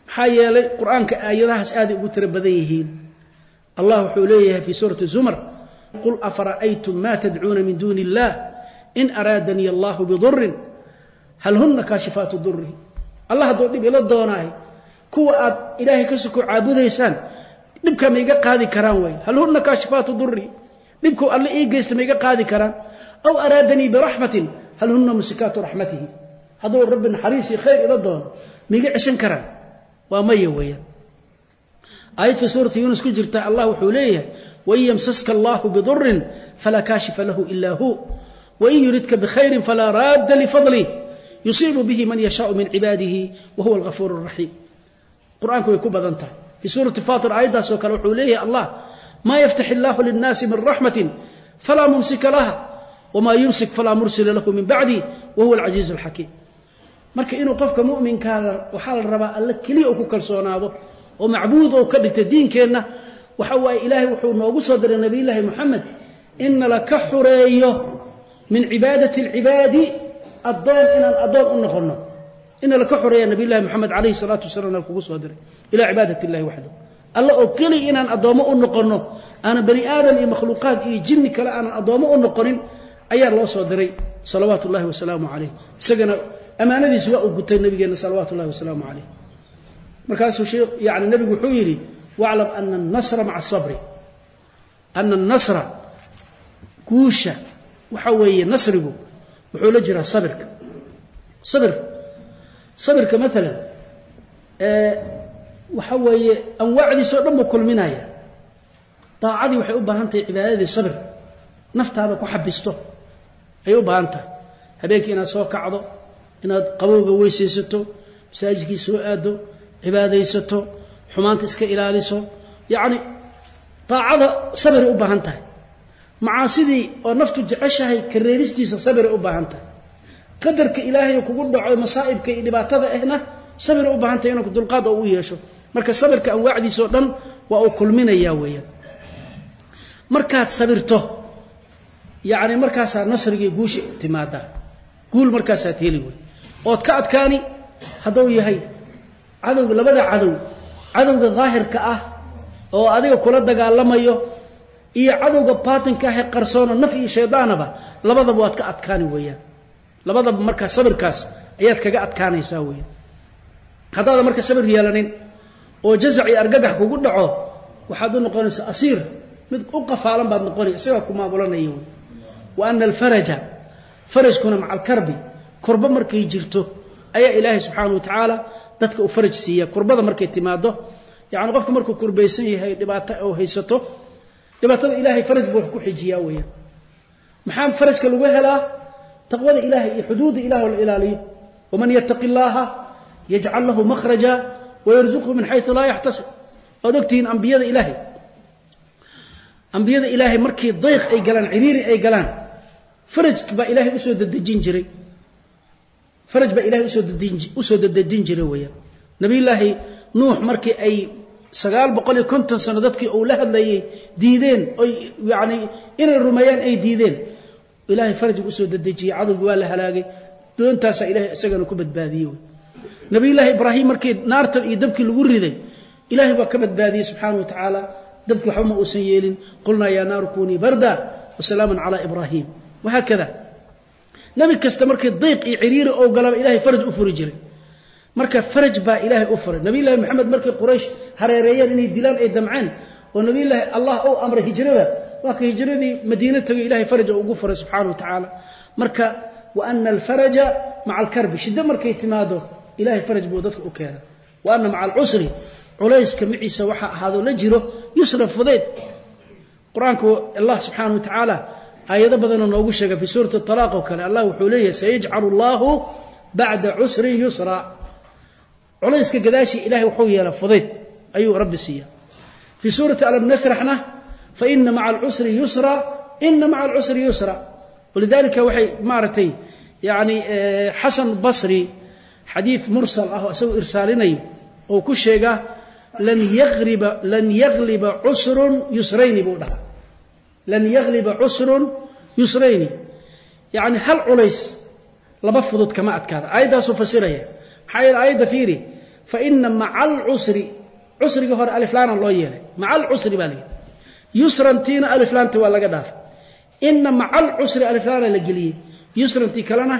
Maxaa yeelay qur'aanka aayadahaas aaday ugu tiro badan yihiin. Allah wuxuu leeyahay fii suurati zumar qul afara'aytum ma tadcuuna min duuni illah in araadanii allahu bidurin hal huna kaashifaatu durihi allah hadduu dhib ila doonaahay kuwa aad ilaahay ka soko caabudaysaan dhibka ma qaadi karaan way. Hal huna kaashifaatu duri dhibku alle ii geysta ma qaadi karaan. Aw araadanii biraxmatin hal huna musikaatu raxmatihi. Hadduu rabbi naxariisii khayr ila doono ma ceshan karaan. Waa maya weeyaan aayad fii suurati yuunus ku jirta allah wuxuu leeyahay wain yamsaska allahu bidurin falaa kaashifa lahu ila hu. Wain yuridka bikhayrin falaa raadda lifadlih yusiibu bihi man yashaau min cibaadihi wa huwa algafuur raxiim qur'aanku way ku badan tahay. Fii suurati fatir aayaddaasoo kale wuxuu leeyahay allah maa yaftax illaahu linnaasi min raxmatin falaa mumsika laha wamaa yumsik falaa mursila lahu min bacdi wa alcasiizu alxakiim marka inuu qofka muminkaa waxaa la rabaa alle keliya uu ku kalsoonaado oo macbuud ou ka dhigta diinkeenna. Waxa waaye ilaahay wuxuu noogu soo diray nabiyullaahi moxamed in ka xureeyo min cibaadati alcibaadi addoon inaan addoon u noqonno ina laka xoreeya nabiy llahi moxamed alayhi salaatu wasalam na kugu soo diray ilaa cibaadat illahi waxdahu. Alla oo keliya inaan addoommo u noqonno aanan bani aadam iyo makhluuqaad iyo jinni kale aanan addoommo u noqonin ayaa loo soo diray salawaatu ullahi wasalaamu calayh isagana ammaanadiisi waa uu gutay nabigeenna salawaatu ullahi wasalaamu calayh markaasuu shee yani nebigu wuxuu yidhi waclam ana annasra maca asabri ana annasra guusha waxa weeye nasrigu wuxuu la jiraa sabirka. Sabir sabirka maalan waxa weeye anwaacdiisa o dhan buu kulminaya. Daacadii waxay u baahan tahay cibaadadii sabir. Naftaada ku xabisto. Ayay u baahan tahay. Habeenkii inaad soo kacdo inaad qabowga weysaysato masaajidkii soo aado cibaadaysato xumaanta iska ilaaliso. Yacni daacada sabiray u baahan tahay. Macaasidii oo naftu jeceshahay ka reeristiisa sabiray u baahan tahay qadarka ilaahay kugu dhaco masaa'ibka iyo dhibaatada ahna sabiray u baahan tahay inuu dulqaad u yeesho. Marka sabirka anwaacdiisa oo dhan waa uu kulminayaa weeyaan. Markaad sabirto yacni markaasaa nasrigii guusha timaadaa guul markaasaad heli wey ood ka adkaani hadduu yahay cadowga labada cadow cadowga daahirka ah oo adiga kula dagaalamayo iyo cadowga baatinka ah ee qarsoono naf iyo shaydaanaba labadaba waad ka adkaani weeyaan labadaba markaa sabirkaas ayaad kaga adkaanaysaa weeyaan haddaadan marka sabir yeelanin oo jazac iyo argagax kugu dhaco waxaad u noqonaysaa asiir. Mid u qafaalan baad noqonay isagaa ku maamulanaya wey wa ana alfaraja farajkuna maca alkarbi kurbo markay jirto ayaa ilaahay subxaana wa tacaala dadka u faraj siiya. Kurbada markay timaado yacni qofka markuu kurbaysan yahay dhibaato oo haysato dhibaatada ilaahay faraj buu wax ku xijiyaa weeyaan maxaa farajka lagu helaa taqwada ilahay iyo xuduudda ilah la ilaaliyo. Waman yattaqi illaaha yajcal lahu makhraja wayarzuqhu min xayu laa yaxtasib waad ogtihiin ambiyada ilaahay. Ambiyada ilaahay markii dayq ay galaan ciriiri ay galaan faraj baa ilaahay u soo dadejin jiray. Faraj baa ilahay u soo dadin u soo dadejin jiray weeyaan nabiyullaahi nuux markii ay sagaal boqol iyo konton sano dadkii uu la hadlayay diideen oy yacni inay rumeeyaan ay diideen ilaahay farajga u soo dadejiyey cadowgii waa la halaagay. Doontaasaa ilahay isagana ku badbaadiyey wey nabiyullaahi ibraahim markii naartan iyo dabkii lagu riday ilaahay baa ka badbaadiyey subxaana wa tacaala. Dabkii waxba uusan yeelin. Qulnaa yaa naaru kunii barda wasalaaman calaa ibraahim. Wahaakada nebi kasta markii dayq iyo ciriiri ou galaba ilahay faraj u furi jiray. Marka faraj baa ilaahay u furay. Nabiyullahi moxamed markii quraysh hareereeyeen inay dilaan ay damceen oo nabiyullaahi allah ou amray hijrada. Waa ka hijradii madiine tagay ilahay faraja ugu furay subxaana wa tacaala. Marka wa ana alfaraja maca alkarbi shiddo markay timaado ilahay faraj buu dadka u keena wa ana maca alcusri culayska maciisa waxaa ahaadoo la jiro yusra fudeyd qur'aanku allah subxaana wa tacaala aayado badanoo noogu sheega fii suurati talaaq oo kale. Allah wuxuu leeyahay sayajcalu allahu bacda cusrin yusra. Culayska gadaashii ilahay wuxuu yeela fudayd ayuu rabbi siiya fii suurati alam nashraxna faina maca alcusri yusra ina maca alcusri yusra walidalika waxay maaragtay yani xasan basri xadiid mursal ah oo isagoo irsaalinayo oo ku sheega lan yagliba cusrun yusrayni buu dhahaa lan yagliba cusrun yusrayni yacni hal culays laba fudud kama adkaada aayaddaasuu fasiraya maxaa yeele aayadda fiiri fa ina maca cusrigii hore aliflaana loo yeelay. Maca alcusri baa layidhi yusrantiina aliflaanta waa laga dhaafay ina maca alcusri aliflaana la geliyey. Yusrantii kalena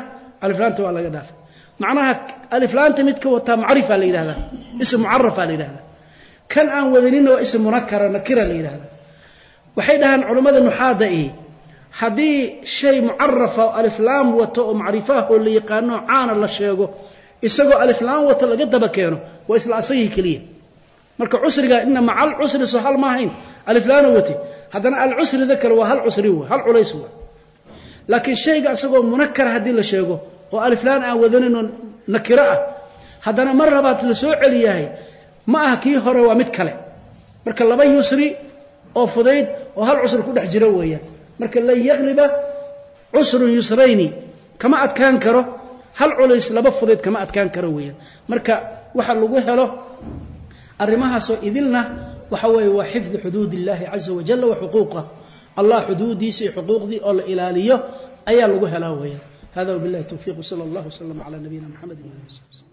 aliflaanta waa laga dhaafay macnaha aliflaanta midka wataa macrifa la yidhahdaa. Ism mucarafa la yidhahdaa. Kan aan wadaninna waa ism munakara nakira la yidhahdaa. Waxay dhahaan culammada nuxaada ihi haddii shay mucarafa aliflaam wato oo macrifaah oo la yaqaano caana la sheego isagoo aliflaam wato laga daba keeno waa isla asagii keliya marka cusriga ina maca alcusri soo ma ahayn. Aliflaana wate haddana alcusrida kale waa hal cusri w hal culays wa. Laakiin shayga isagoo munakara haddii la sheego oo aliflaan aan wadaninoo nakiro ah haddana mar labaad la soo celiyahay ma aha kii hore waa mid kale. Marka laba yusri oo fudayd oo hal cusri ku dhex jiro weeyaan marka lan yagliba cusrun yusrayni kama adkaan karo. Hal culays laba fudayd kama adkaan karo weeyaan marka waxa lagu helo arrimahaasoo idilna waxa weeye waa xifdu xuduud illahi caza wajalla wa xuquuqah allah xuduudiisa xuquuqdii oo la ilaaliyo ayaa lagu helaa weeyaan. Hada wabillahi towfiiq wsala allah wslama cala nabiyina mxamedi wali